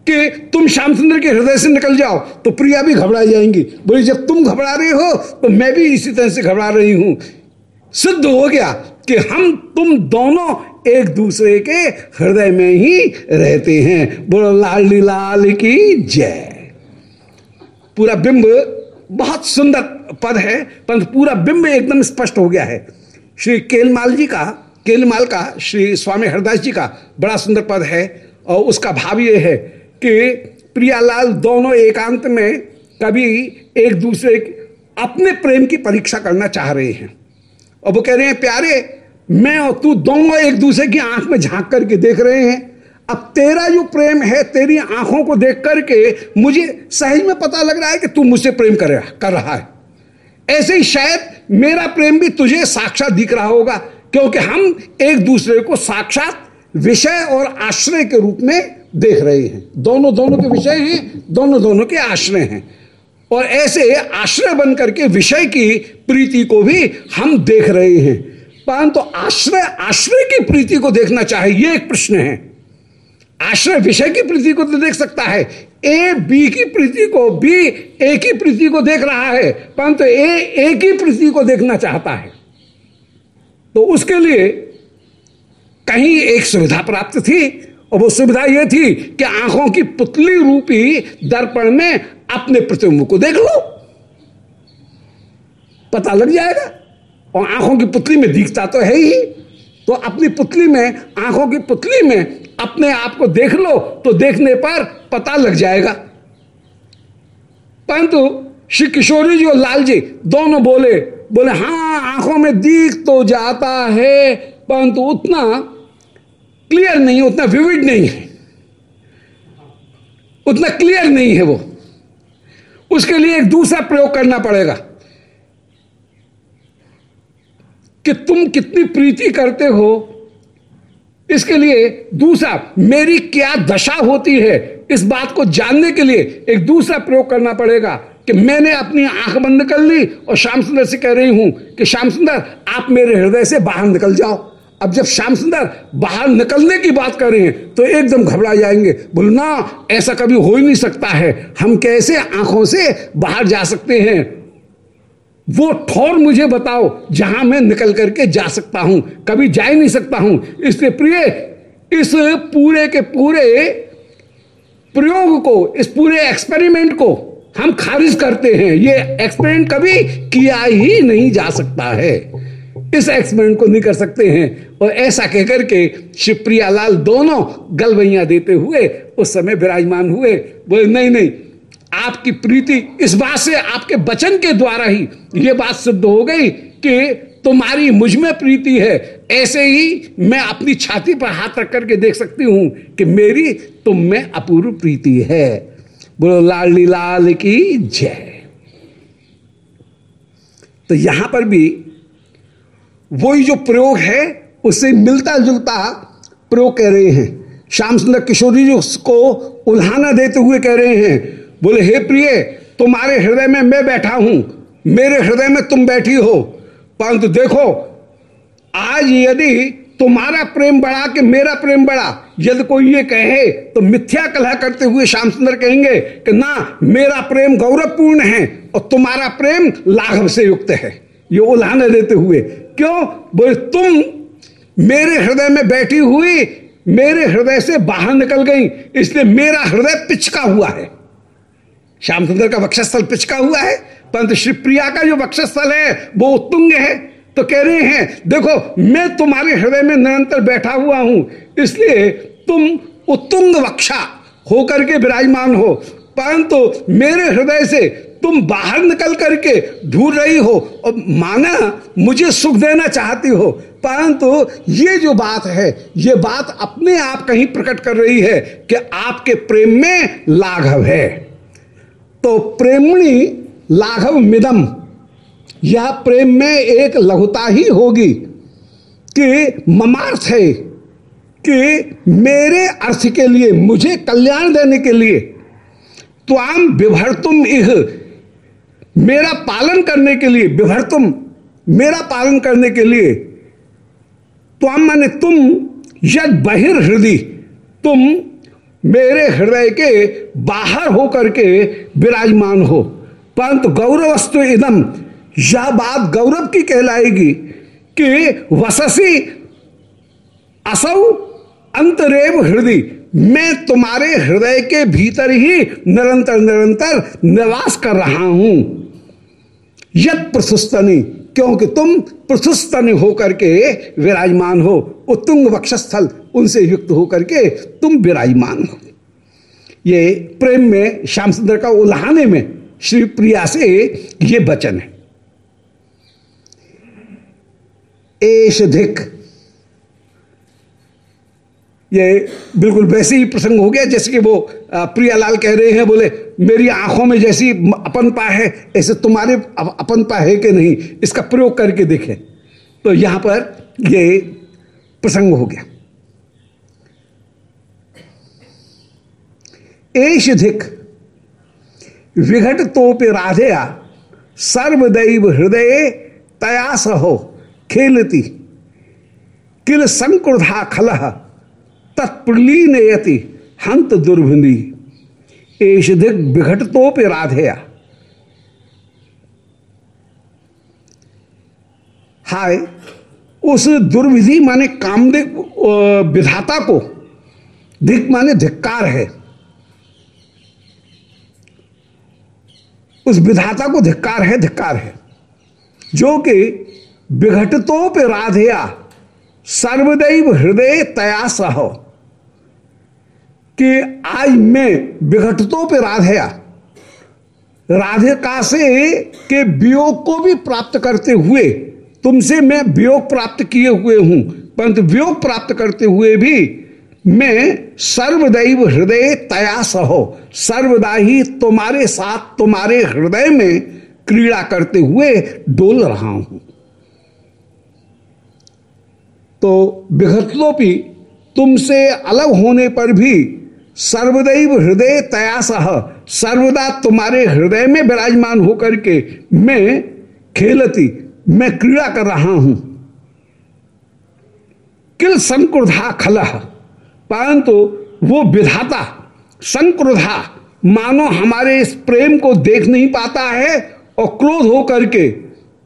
कि तुम श्याम सुंदर के हृदय से निकल जाओ तो प्रिया भी घबरा जाएँगी। बोली, जब तुम घबरा रहे हो तो मैं भी इसी तरह से घबरा रही हूँ। सिद्ध हो गया कि हम तुम दोनों एक दूसरे के हृदय में ही रहते हैं। बोलो, लाल लाल की जय। पूरा बिंब बहुत सुंदर पद है, परंतु पूरा बिंब एकदम स्पष्ट हो गया है। श्री केलमाल जी का, केलमाल का, श्री स्वामी हरदास जी का बड़ा सुंदर पद है, और उसका भाव ये है कि प्रियालाल दोनों एकांत में कभी एक दूसरे अपने प्रेम की परीक्षा करना चाह रहे हैं। और वो कह रहे हैं, प्यारे मैं और तू दोनों एक दूसरे की आँख में झाँक करके देख रहे हैं। अब तेरा जो प्रेम है, तेरी आँखों को देख करके मुझे सही में पता लग रहा है कि तू मुझसे प्रेम कर रहा कर रहा है। ऐसे ही शायद मेरा प्रेम भी तुझे साक्षात दिख रहा होगा, क्योंकि हम एक दूसरे को साक्षात विषय और आश्रय के रूप में देख रहे हैं। दोनों दोनों के विषय हैं, दोनों दोनों के आश्रय हैं। और ऐसे आश्रय बन करके विषय की प्रीति को भी हम देख रहे हैं। परंतु तो आश्रय आश्रय की प्रीति को देखना चाहे, ये एक प्रश्न है। आश्रय विषय की प्रीति को तो देख सकता है। ए, बी की प्रीति को बी ए की प्रीति को देख रहा है। परंतु तो ए ए की प्रीति को देखना चाहता है। तो उसके लिए कहीं एक सुविधा प्राप्त थी, और वो सुविधा यह थी कि आँखों की पुतली रूपी दर्पण में अपने प्रतिबिंब को देख लो। पता लग जाएगा। और आँखों की पुतली में दिखता तो है ही। तो अपनी पुतली में, आँखों की पुतली में अपने आप को देख लो तो देखने पर पता लग जाएगा। परंतु श्री किशोरी जी और लाल जी दोनों बोले बोले हाँ आँखों में दिख तो जाता है, परंतु उतना क्लियर नहीं उतना विविड नहीं है। उतना क्लियर नहीं है वो। उसके लिए एक दूसरा प्रयोग करना पड़ेगा। कि तुम कितनी प्रीति करते हो। इसके लिए दूसरा, मेरी क्या दशा होती है, इस बात को जानने के लिए एक दूसरा प्रयोग करना पड़ेगा कि मैंने अपनी आँख बंद कर ली और श्याम सुंदर से कह रही हूँ कि श्याम सुंदर, आप मेरे हृदय से बाहर निकल जाओ। अब जब श्याम सुंदर बाहर निकलने की बात कर रहे हैं तो एकदम घबरा जाएँगे। बोलना ऐसा कभी हो ही नहीं सकता है। हम कैसे आँखों से बाहर जा सकते हैं? वो ठोर मुझे बताओ, जहाँ मैं निकल करके जा सकता हूँ। कभी जा ही नहीं सकता हूँ। इसलिए प्रिय, इस पूरे के पूरे प्रयोग को, इस पूरे एक्सपेरिमेंट को हम खारिज करते हैं। ये एक्सपेरिमेंट कभी किया ही नहीं जा सकता है। इस एक्सपेरिमेंट को नहीं कर सकते हैं। और ऐसा कहकर के शिवप्रिया लाल दोनों गलवैया देते हुए, उस समय विराजमान हुए। बोले, नहीं नहीं आपकी प्रीति इस बात से आपके वचन के द्वारा ही ये बात सिद्ध हो गई कि तुम्हारी मुझमें प्रीति है। ऐसे ही मैं अपनी छाती पर हाथ रख करके देख सकती हूँ कि मेरी तुम में अपूर्व प्रीति है। बोलो, लाली लाल की जय। तो यहाँ पर भी वही जो प्रयोग है, उससे मिलता जुलता प्रयोग कह रहे हैं। श्याम सुंदर किशोरी जी उसको उल्हाना देते हुए कह रहे हैं बोले, हे प्रिय, तुम्हारे हृदय में मैं बैठा हूँ। मेरे हृदय में तुम बैठी हो। परंतु देखो, आज यदि तुम्हारा प्रेम बढ़ा कि मेरा प्रेम बढ़ा, यदि कोई ये कहे तो मिथ्या कलह करते हुए श्याम सुंदर कहेंगे कि ना, मेरा प्रेम गौरवपूर्ण है और तुम्हारा प्रेम लाघव से युक्त है। ये उल्हाने देते हुए, क्यों? बोले, तुम मेरे हृदय में बैठी हुई, मेरे हृदय से बाहर निकल गई, इसलिए मेरा हृदय पिचका हुआ है। श्याम सुंदर का वक्षस्थल पिचका हुआ है, परंतु श्री प्रिया का जो वक्षस्थल है, वो उत्तुंग है। तो कह रहे हैं, देखो, मैं तुम्हारे हृदय में निरंतर बैठा हुआ हूँ, इसलिए तुम उत्तुंग वक्षा होकर के विराजमान हो। परंतु मेरे हृदय से तुम बाहर निकल करके ढूंढ रही हो और माना मुझे सुख देना चाहती हो। परंतु ये जो बात है, ये बात अपने आप कहीं प्रकट कर रही है कि आपके प्रेम में लाघव है। तो प्रेमणी लाघव मिदम। यह प्रेम में एक लघुता ही होगी कि ममार्थ है कि मेरे अर्थ के लिए, मुझे कल्याण देने के लिए त्वाम विभरतुम इह। मेरा पालन करने के लिए विभर तुम मेरा पालन करने के लिए त्वाम माने तुम यद बहिर्हृदय तुम मेरे हृदय के बाहर होकर के विराजमान हो। परंतु गौरवस्तु इदम, यह बात गौरव की कहलाएगी कि वससी असौ अंतरेव हृदय। मैं तुम्हारे हृदय के भीतर ही निरंतर निरंतर निवास कर रहा हूँ। यद प्रसुस्तनी क्योंकि तुम प्रसुस्तन होकर के विराजमान हो। उत्तुंग वक्षस्थल उनसे युक्त होकर के तुम विराजमान हो ये प्रेम में, श्याम सुंदर का उल्हाने में, श्री प्रिया से ये वचन है। एश धिक। ये बिल्कुल वैसे ही प्रसंग हो गया, जैसे कि वो प्रियालाल कह रहे हैं, बोले, मेरी आँखों में जैसी अपनपा है, ऐसे तुम्हारे अपनपा है कि नहीं? इसका प्रयोग करके देखें। तो यहाँ पर ये प्रसंग हो गया। एश धिक। विघट तोप राधेया। सर्वदैव हृदय तयास हो खेलती। किल संक्रुधा खलह तत्प्रलीन यति हंत दुर्भिनी। एश दिग विघटतोपि राधेया। हाय। उस दुर्विधि माने कामदिक विधाता को। धिक माने धिक्कार है। उस विधाता को धिक्कार है धिक्कार है। जो कि विघटतोप राधेया, सर्वदैव हृदय तया सह कि आज मैं विघटतों पे राधेया। राधिका से के वियोग को भी प्राप्त करते हुए, तुमसे मैं वियोग प्राप्त किए हुए हूँ, परंतु वियोग प्राप्त करते हुए भी मैं सर्वदैव हृदय तया सहो सर्वदा ही तुम्हारे साथ तुम्हारे हृदय में क्रीड़ा करते हुए डोल रहा हूँ। तो विघटलोपी तुमसे अलग होने पर भी सर्वदैव हृदय तया सह सर्वदा तुम्हारे हृदय में विराजमान होकर के मैं खेलती, मैं क्रीड़ा कर रहा हूँ। किल संक्रुधा खलह। परंतु वो विधाता, संक्रोधा, मानो हमारे इस प्रेम को देख नहीं पाता है और क्रोध होकर के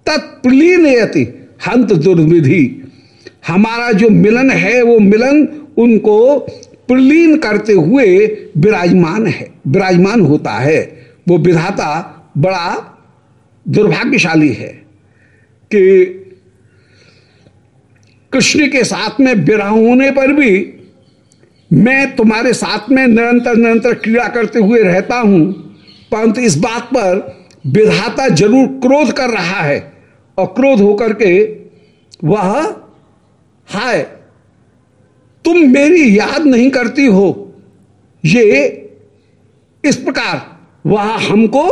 तत्प्लीन यति हंत दुर्विधि। हमारा जो मिलन है, वो मिलन उनको प्रलीन करते हुए विराजमान है, विराजमान होता है। वो विधाता बड़ा दुर्भाग्यशाली है कि कृष्ण के साथ में विरह होने पर भी मैं तुम्हारे साथ में निरंतर निरंतर क्रीड़ा करते हुए रहता हूँ। परंतु इस बात पर विधाता ज़रूर क्रोध कर रहा है और क्रोध होकर के वह, हाय, तुम मेरी याद नहीं करती हो। ये इस प्रकार वह हमको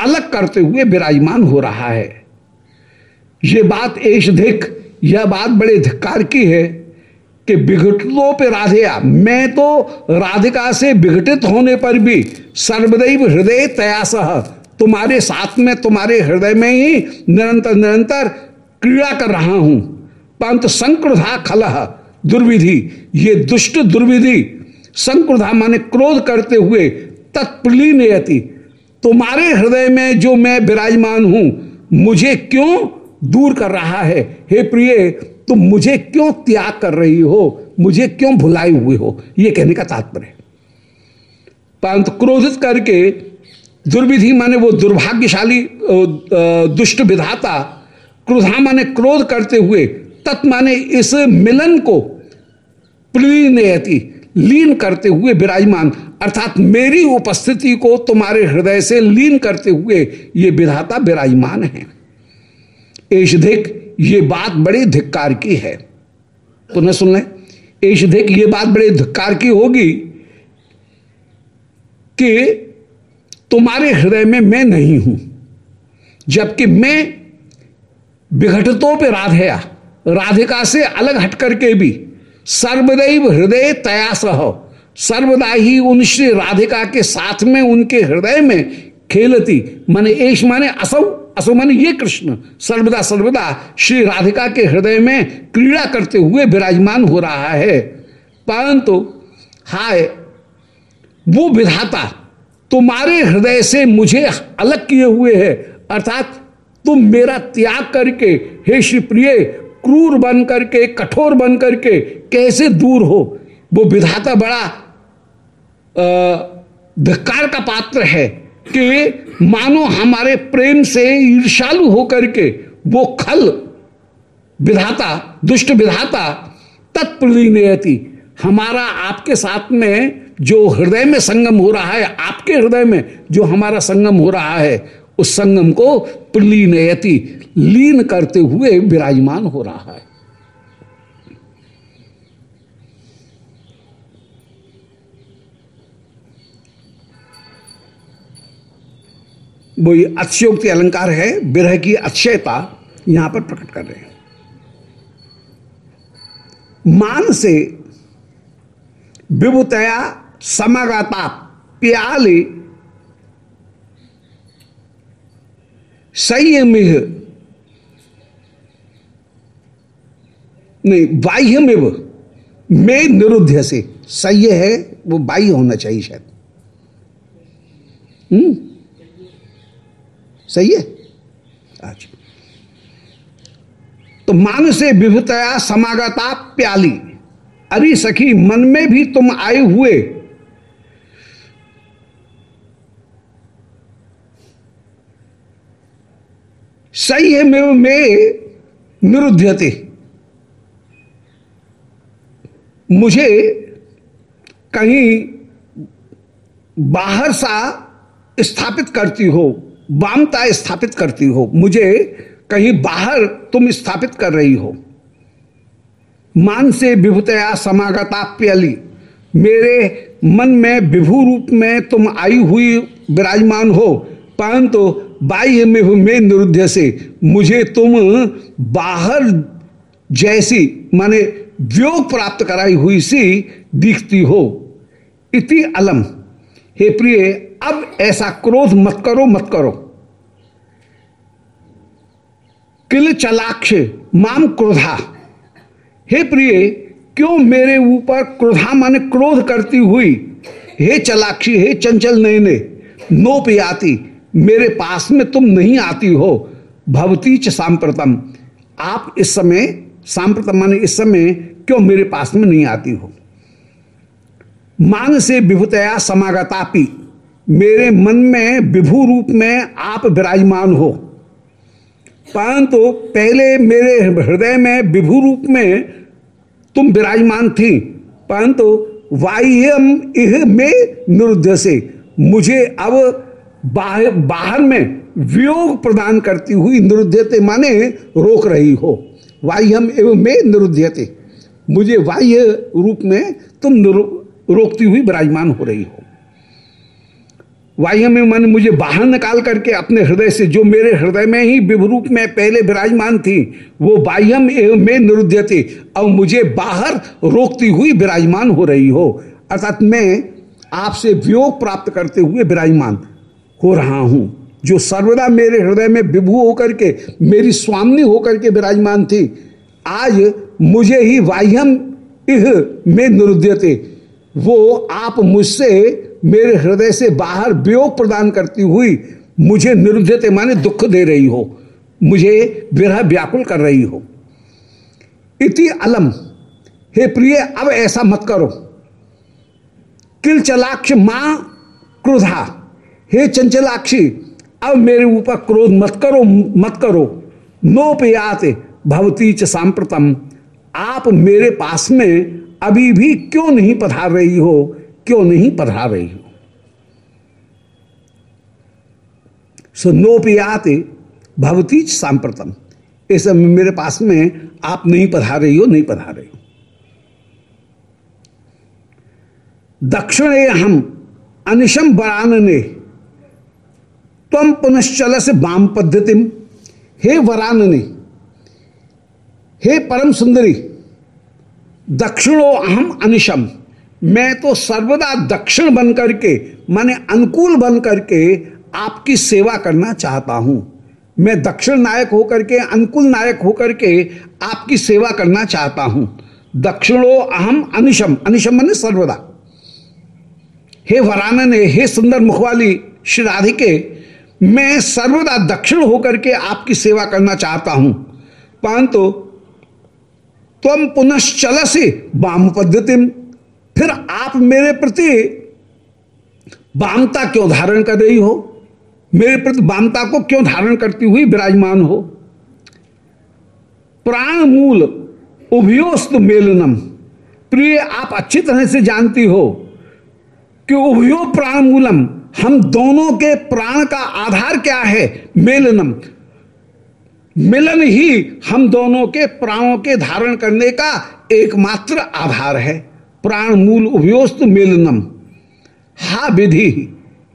अलग करते हुए विराजमान हो रहा है। ये बात एश धिक यह बात बड़े धिक्कार की है। कि विघटितों पे राधेया मैं तो राधिका से विघटित होने पर भी सर्वदैव हृदय तयास तुम्हारे साथ में, तुम्हारे हृदय में ही निरंतर निरंतर क्रीड़ा कर रहा हूँ। परंतु संक्रुधा खलह दुर्विधि, ये दुष्ट दुर्विधि, संक्रधा माने क्रोध करते हुए तत्प्रलीन यति तुम्हारे हृदय में जो मैं विराजमान हूँ, मुझे क्यों दूर कर रहा है? हे प्रिय तुम मुझे क्यों त्याग कर रही हो? मुझे क्यों भुलाए हुए हो? यह कहने का तात्पर्य परंतु क्रोधित करके दुर्विधि माने वो दुर्भाग्यशाली दुष्ट विधाता क्रोधा माने क्रोध करते हुए तत् माने इस मिलन को प्लीनयति लीन करते हुए विराजमान, अर्थात मेरी उपस्थिति को तुम्हारे हृदय से लीन करते हुए ये विधाता विराजमान है। एश धिक ये बात बड़ी धिक्कार की है। पुनः सुन लें ये बात बड़ी धिक्कार की होगी कि तुम्हारे हृदय में मैं नहीं हूँ, जबकि मैं विघटतों पे राधया, राधिका से अलग हट करके भी सर्वदैव हृदय तयास सर्वदा ही उन श्री राधिका के साथ में उनके हृदय में खेलती। माने एश माने असौ, असो माने ये कृष्ण। सर्वदा सर्वदा श्री राधिका के हृदय में क्रीड़ा करते हुए विराजमान हो रहा है। परंतु, हाय, वो विधाता तुम्हारे हृदय से मुझे अलग किए हुए है। अर्थात, तुम मेरा त्याग करके, हे श्री प्रिय, क्रूर बन करके, कठोर बन करके कैसे दूर हो? वो विधाता बड़ा धिक्कार का पात्र है। कि मानो हमारे प्रेम से ईर्षालु होकर के वो खल विधाता, दुष्ट विधाता तत्प्रलीनयति हमारा आपके साथ में जो हृदय में संगम हो रहा है, आपके हृदय में जो हमारा संगम हो रहा है, उस संगम को प्रलीनयति लीन करते हुए विराजमान हो रहा है। वो ये अक्षयोक्ति अलंकार है, विरह की अक्षयता यहाँ पर प्रकट कर रहे हैं। मान से विभुतया समागता प्याले संयमिह नहीं बाह्य में वो निरुद्ध से। सह्य है, वो बाह्य होना चाहिए शायद। हम्म? सही है? अच्छा तो मान से विभुतया समागता प्याली। अरे सखी, मन में भी तुम आए हुए। सही है, मे, में निरुद्धते मुझे कहीं बाहर सा स्थापित करती हो। वामता स्थापित करती हो। मुझे कहीं बाहर तुम स्थापित कर रही हो। मान से विभुतया समागता प्यली मेरे मन में विभू रूप में तुम आई हुई विराजमान हो। परंतु बाह्य में में निरुद्ध से मुझे तुम बाहर जैसी माने व्योग प्राप्त कराई हुई सी दिखती हो। इति अलम। हे प्रिय अब ऐसा क्रोध मत करो मत करो। किल चलाक्ष माम क्रोधा। हे प्रिय, क्यों मेरे ऊपर क्रोधा माने क्रोध करती हुई? हे चलाक्षी, हे चंचल नयने, नोप आती मेरे पास में तुम नहीं आती हो। भवती च सांप्रतम। आप इस समय, सांप्रतम माने इस समय क्यों मेरे पास में नहीं आती हो? मान से विभुतया समागतापी। मेरे मन में विभू रूप में आप विराजमान हो। परंतु पहले मेरे हृदय में विभू रूप में तुम विराजमान थी। परंतु वाह्यम इह में निरुद्ध से मुझे अब बाहर बाहर में वियोग प्रदान करती हुई निरुद्धते माने रोक रही हो। वाह्यम एवं में निरुद्धते। मुझे बाह्य रूप में तुम रोकती हुई विराजमान हो रही हो। वाह्य में मन मुझे बाहर निकाल करके अपने हृदय से, जो मेरे हृदय में ही विभरूप में पहले विराजमान थी, वो बाह्यम एवं में थी। अब मुझे बाहर रोकती हुई विराजमान हो रही हो। अर्थात मैं आपसे वियोग प्राप्त करते हुए विराजमान हो रहा हूँ, जो सर्वदा मेरे हृदय में विभू होकर के, मेरी स्वामी होकर के विराजमान थी। आज मुझे ही वाह्यम इह में निरुद्धते वो आप मुझसे मेरे हृदय से बाहर वियोग प्रदान करती हुई मुझे निरुद्धते माने दुख दे रही हो, मुझे विरह व्याकुल कर रही हो। इति अलम, हे प्रिय, अब ऐसा मत करो। किल चलाक्ष माँ क्रोधा, हे चंचलाक्षी, अब मेरे ऊपर क्रोध मत करो मत करो। नोपयात भवती च सांप्रतम, आप मेरे पास में अभी भी क्यों नहीं पधार रही हो? क्यों नहीं पधार रही हो? सो नोपयात भवती सांप्रतम। इस मेरे पास में आप नहीं पधार रही हो, नहीं पधार रही हो। दक्षिणे हम अनिशम बरानने तम पुनश्चल से वाम पद्धति हे वरानने, हे परम सुंदरी, दक्षिणो अहम अनिशम। मैं तो सर्वदा दक्षिण बन करके, माने अनुकूल बन करके आपकी सेवा करना चाहता हूँ। मैं दक्षिण नायक होकर के, अनुकूल नायक होकर के आपकी सेवा करना चाहता हूँ। दक्षिणो अहम अनिशम अनिशम माने सर्वदा। हे वरानन, हे सुंदर मुखवाली श्री राधिके, मैं सर्वदा दक्षिण होकर के आपकी सेवा करना चाहता हूँ। परंतु तुम पुनश्चल से वाम पद्धति फिर आप मेरे प्रति बामता क्यों धारण कर रही हो? मेरे प्रति बामता को क्यों धारण करती हुई विराजमान हो? प्राण मूल उभयोस्त मेलनम। प्रिय, आप अच्छी तरह से जानती हो कि उभयो प्राण मूलम हम दोनों के प्राण का आधार क्या है? मेलनम। मिलन ही हम दोनों के प्राणों के धारण करने का एकमात्र आधार है। प्राण मूल उभयोस्त मिलनम। हा विधि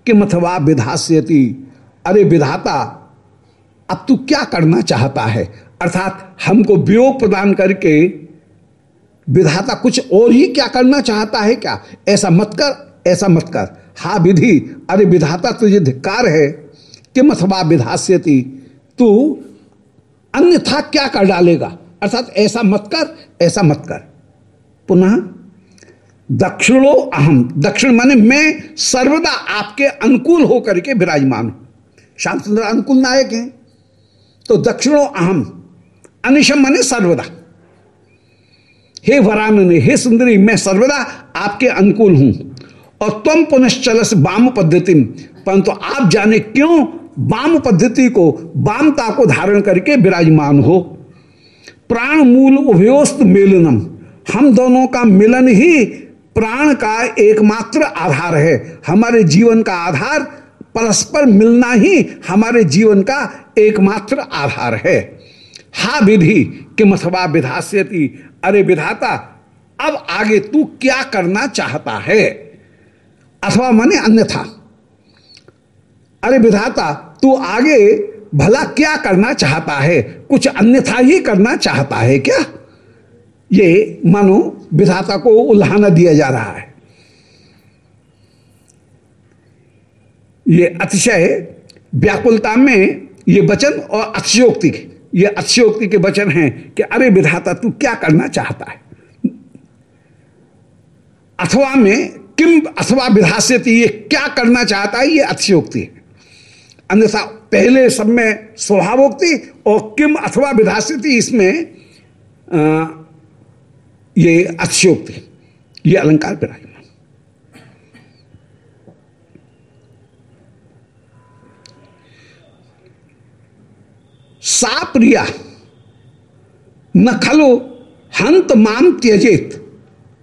कि मथवा विधास्यति। अरे विधाता, अब तू क्या करना चाहता है? अर्थात हमको वियोग प्रदान करके विधाता कुछ और ही क्या करना चाहता है क्या? ऐसा मत कर, ऐसा मत कर। हा विधि, अरे विधाता, तुझे धिक्कार है कि मथवा विधास्यति। तू अन्यथा क्या कर डालेगा? अर्थात ऐसा मत कर, ऐसा मत कर। पुनः दक्षिणो अहम। दक्षिण माने मैं सर्वदा आपके अनुकूल होकर के विराजमान हूँ। श्याम सुंदर अनुकूल नायक हैं। तो दक्षिणो अहम। अनिशम माने सर्वदा। हे वरानने, हे सुंदरी, मैं सर्वदा आपके अनुकूल हूँ। और तुम पुनश्चल बाम पद्धति। परंतु आप जाने क्यों वाम पद्धति को, वामता को धारण करके विराजमान हो? प्राण मूल उभयोस्त मिलनम। हम दोनों का मिलन ही प्राण का एकमात्र आधार है। हमारे जीवन का आधार परस्पर मिलना ही हमारे जीवन का एकमात्र आधार है। हा विधि किम अथवा विधास्यति। अरे विधाता, अब आगे तू क्या करना चाहता है? अथवा माने अन्यथा, अरे विधाता, तू आगे भला क्या करना चाहता है? कुछ अन्यथा ही करना चाहता है क्या? ये मानो विधाता को उल्हाना दिया जा रहा है। ये अतिशय व्याकुलता में ये वचन और अतिशयोक्ति ये अतिशयोक्ति के वचन हैं कि अरे विधाता तू क्या करना चाहता है? अथवा में किम अथवा विधास्यति ये क्या करना चाहता है? ये अतिशयोक्ति है। अन्यथा पहले सब में स्वभावोक्ति और किम अथवा विधास्यति इसमें आ, ये अतिशयोक्ति ये अलंकार विराजमान सा न खलो, हंत माम त्यजेत,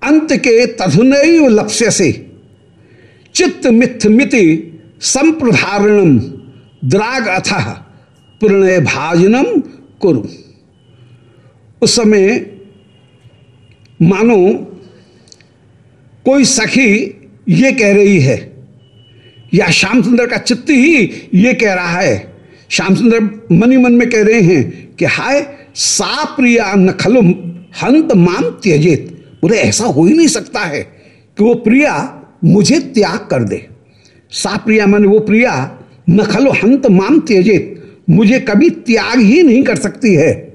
अंत के तधुनैव लक्ष्य से। चित्त मिथ मिति संप्रधारणम, द्राग अथ प्रणय भाजनम कुरु। उस समय मानो, कोई सखी ये कह रही है, या श्याम सुंदर का चित्त ही ये कह रहा है। श्याम सुंदर मनी मन में कह रहे हैं कि हाय सा प्रिया न खलु हंत माम त्यजेत। बोले ऐसा हो ही नहीं सकता है कि वो प्रिया मुझे त्याग कर दे। सा प्रिया मन, वो प्रिया न खलो हंत माम त्यजेत। मुझे कभी त्याग ही नहीं कर सकती है।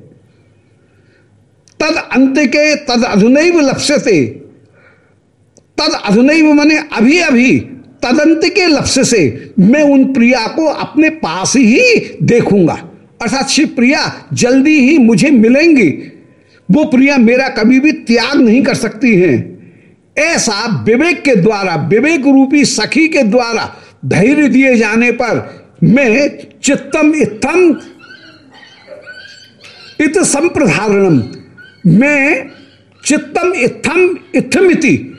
तद अंत के तद अधुनैव लक्ष्य से तद अधुनैव मने अभी अभी तदंत के लक्ष्य से मैं उन प्रिया को अपने पास ही देखूँगा। अर्थात श्री प्रिया, जल्दी ही मुझे मिलेंगी। वो प्रिया मेरा कभी भी त्याग नहीं कर सकती हैं। ऐसा विवेक के द्वारा, विवेक रूपी सखी के द्वारा धैर्य दिए जाने पर मैं चित्तम इतम इत संप्रधारणम। मैं चित्तम इत्थम इत्थमिति।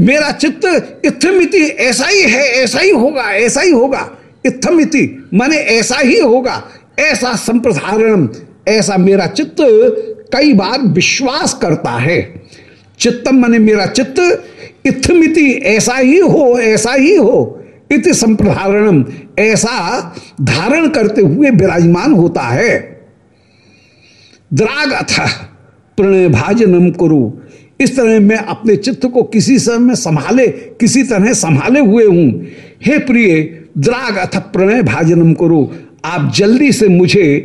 मेरा चित्त इत्थमिति ऐसा ही है, ऐसा ही होगा, ऐसा ही होगा। इत्थमिति माने ऐसा ही होगा, ऐसा संप्रधारणम ऐसा मेरा चित्त कई बार विश्वास करता है। चित्तम माने मेरा चित्त इत्थमिति ऐसा ही हो, ऐसा ही हो। इति संप्रधारणम ऐसा धारण करते हुए विराजमान होता है। द्राग अथ। प्रणय भाजनम करो। इस तरह मैं अपने चित्त को किसी समय संभाले, किसी तरह संभाले हुए हूँ। हे प्रिय, द्राग अथ प्रणय भाजनम करो। आप जल्दी से मुझे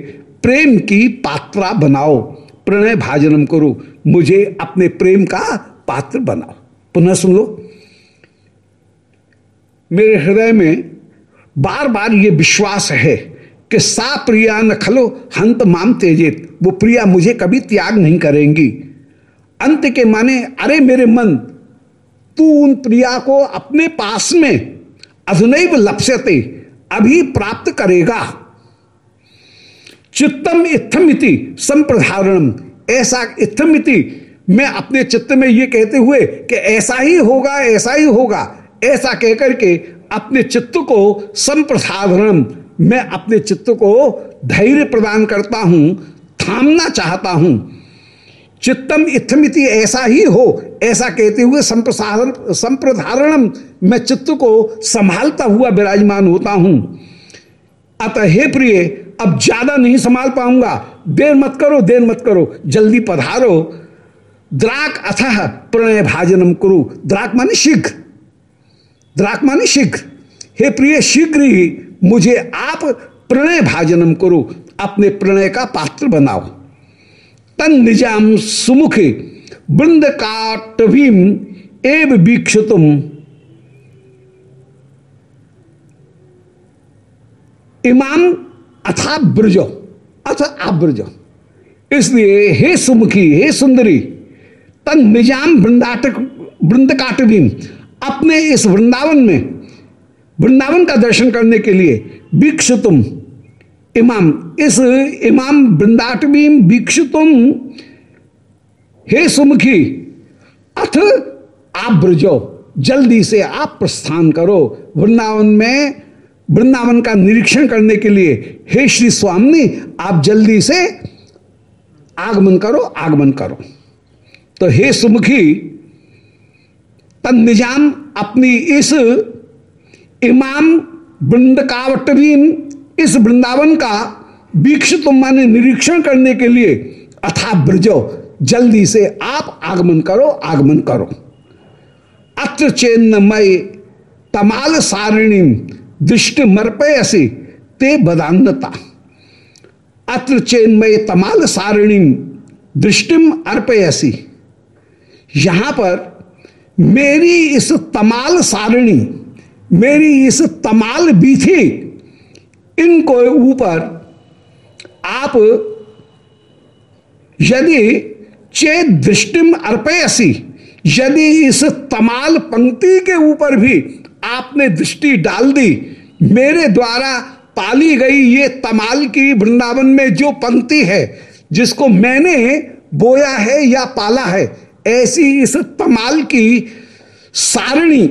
प्रेम की पात्रा बनाओ। प्रणय भाजनम करो। मुझे अपने प्रेम का पात्र बनाओ। पुनः सुन लो। मेरे हृदय में बार बार ये विश्वास है। कि सा प्रिया न खलो, हंत माम तेजित। वो प्रिया मुझे कभी त्याग नहीं करेंगी। अंत के माने, अरे मेरे मन, तू उन प्रिया को अपने पास में अधुनैव लप्स्यते, अभी प्राप्त करेगा। चित्तम इत्थमिति संप्रधारणम। ऐसा इत्थमिति, मैं अपने चित्त में ये कहते हुए कि ऐसा ही होगा, ऐसा ही होगा। ऐसा कहकर के अपने चित्त को संप्रसाधनम मैं अपने चित्त को धैर्य प्रदान करता हूँ, थामना चाहता हूँ। चित्तम इत्थमिति ऐसा ही हो, ऐसा कहते हुए संप्रसारण, संप्रधारणम मैं चित्त को संभालता हुआ विराजमान होता हूँ। अतः हे प्रिय, अब ज़्यादा नहीं संभाल पाऊँगा। देर मत करो, देर मत करो, जल्दी पधारो। द्राक अथह प्रणय भाजनम करो। द्राक माने शीघ्र। द्राक माने शीघ्र। हे प्रिय, शीघ्र ही मुझे आप प्रणय भाजनम करो, अपने प्रणय का पात्र बनाओ। तन निज़ाम सुमुख, वृंद काटवीम एव वीक्षुतुम। इमाम, अथा ब्रजो, अथ आब्रजो इसलिए हे सुमुखी, हे सुंदरी, तन निज़ाम वृंदाटक, वृंद काटवीम, अपने इस वृंदावन में वृंदावन का दर्शन करने के लिए वीक्षुतुम इमाम, इस इमाम वृंदाटवीम वीक्षुतुम हे सुमुखी, अथ आप ब्रजो, जल्दी से आप प्रस्थान करो। वृंदावन में, वृंदावन का निरीक्षण करने के लिए, हे श्री स्वामी, आप जल्दी से आगमन करो आगमन करो। तो हे सुमुखी तन निज़ाम अपनी इस इमाम वृंदकावटवीन इस वृंदावन का वीक्षित माने निरीक्षण करने के लिए अथा ब्रजो, जल्दी से आप आगमन करो आगमन करो। अत्र चेन्नमय तमाल सारिणी दृष्टि मर्पयसी ते बदान्नता। अत्र चेन्मय तमाल सारिणी दृष्टिम अर्पयसी। यहाँ पर मेरी इस तमाल सारिणी मेरी इस तमाल बीथी इनको ऊपर आप यदि चेत दृष्टिम अर्पयसी, यदि इस तमाल पंक्ति के ऊपर भी आपने दृष्टि डाल दी, मेरे द्वारा पाली गई ये तमाल की वृंदावन में जो पंक्ति है, जिसको मैंने बोया है या पाला है, ऐसी इस तमाल की सारणी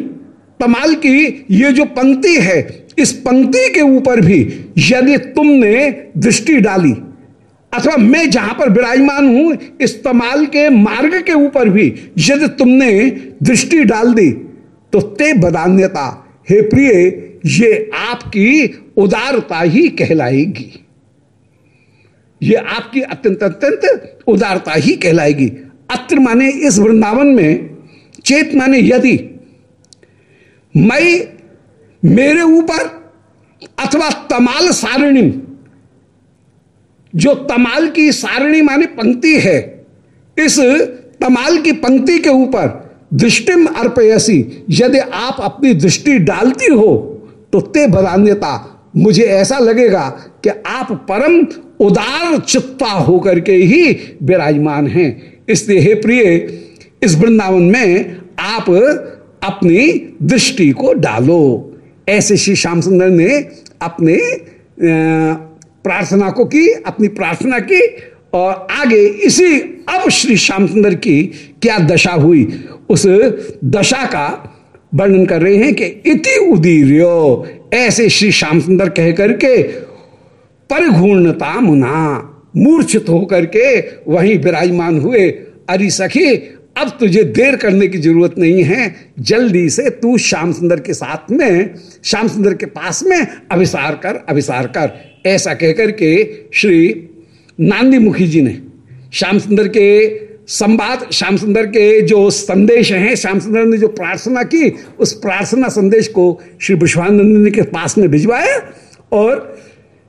तमाल की ये जो पंक्ति है, इस पंक्ति के ऊपर भी यदि तुमने दृष्टि डाली, अथवा मैं जहाँ पर विराजमान हूँ, इस तमाल के मार्ग के ऊपर भी यदि तुमने दृष्टि डाल दी तो ते बदान्यता, हे प्रिय, ये आपकी उदारता ही कहलाएगी। ये आपकी अत्यंत अत्यंत उदारता ही कहलाएगी। अत्र माने इस वृंदावन में, चेत माने यदि मैं मेरे ऊपर अथवा तमाल सारिणी, जो तमाल की सारिणी माने पंक्ति है, इस तमाल की पंक्ति के ऊपर दृष्टिम अर्पयसी। यदि आप अपनी दृष्टि डालती हो तो ते बदान्यता मुझे ऐसा लगेगा कि आप परम उदार चित्ता होकर के ही विराजमान हैं। इसलिए हे प्रिय, इस वृंदावन में आप अपनी दृष्टि को डालो। ऐसे श्री श्याम सुंदर ने अपने प्रार्थना को की, अपनी प्रार्थना की और आगे इसी अब श्री श्याम सुंदर की क्या दशा हुई? उस दशा का वर्णन कर रहे हैं कि इति उदीर्यो। ऐसे श्री श्याम सुंदर कह करके परिघूर्णता मुना, मूर्छित होकर के वहीं विराजमान हुए। अरि सखी अब तुझे देर करने की ज़रूरत नहीं है, जल्दी से तू श्याम सुंदर के साथ में, श्याम सुंदर के पास में अभिसार कर अभिसार कर। ऐसा कहकर के श्री नांदी मुखी जी ने श्याम सुंदर के संवाद, श्याम सुंदर के जो संदेश हैं, श्याम सुंदर ने जो प्रार्थना की, उस प्रार्थना संदेश को श्री विश्वानंद के पास में भिजवाया और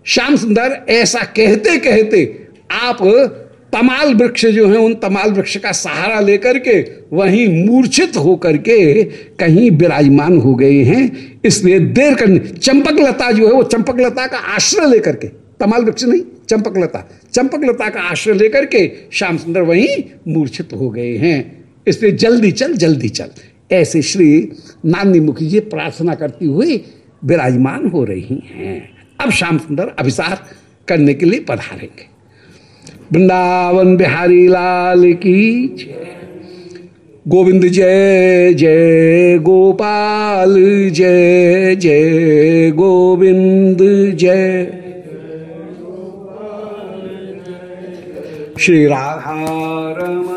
श्याम सुंदर ऐसा कहते कहते आप तमाल वृक्ष जो है, उन तमाल वृक्ष का सहारा लेकर के वहीं मूर्छित होकर के कहीं विराजमान हो गए हैं। इसलिए देर करने चंपक लता जो है, वो चंपक लता का आश्रय लेकर के, तमाल वृक्ष नहीं चंपक लता चंपक लता का आश्रय लेकर के श्याम सुंदर वहीं मूर्छित हो गए हैं। इसलिए जल्दी चल जल्दी चल। ऐसे श्री नानी मुखी जी प्रार्थना करती हुई विराजमान हो रही हैं। अब श्याम सुंदर अभिसार करने के लिए पधारेंगे। वृंदावन बिहारी लाल की जय। गोविंद जय जय गोपाल, जय जय गोविंद, जय। श्री राधा रमण।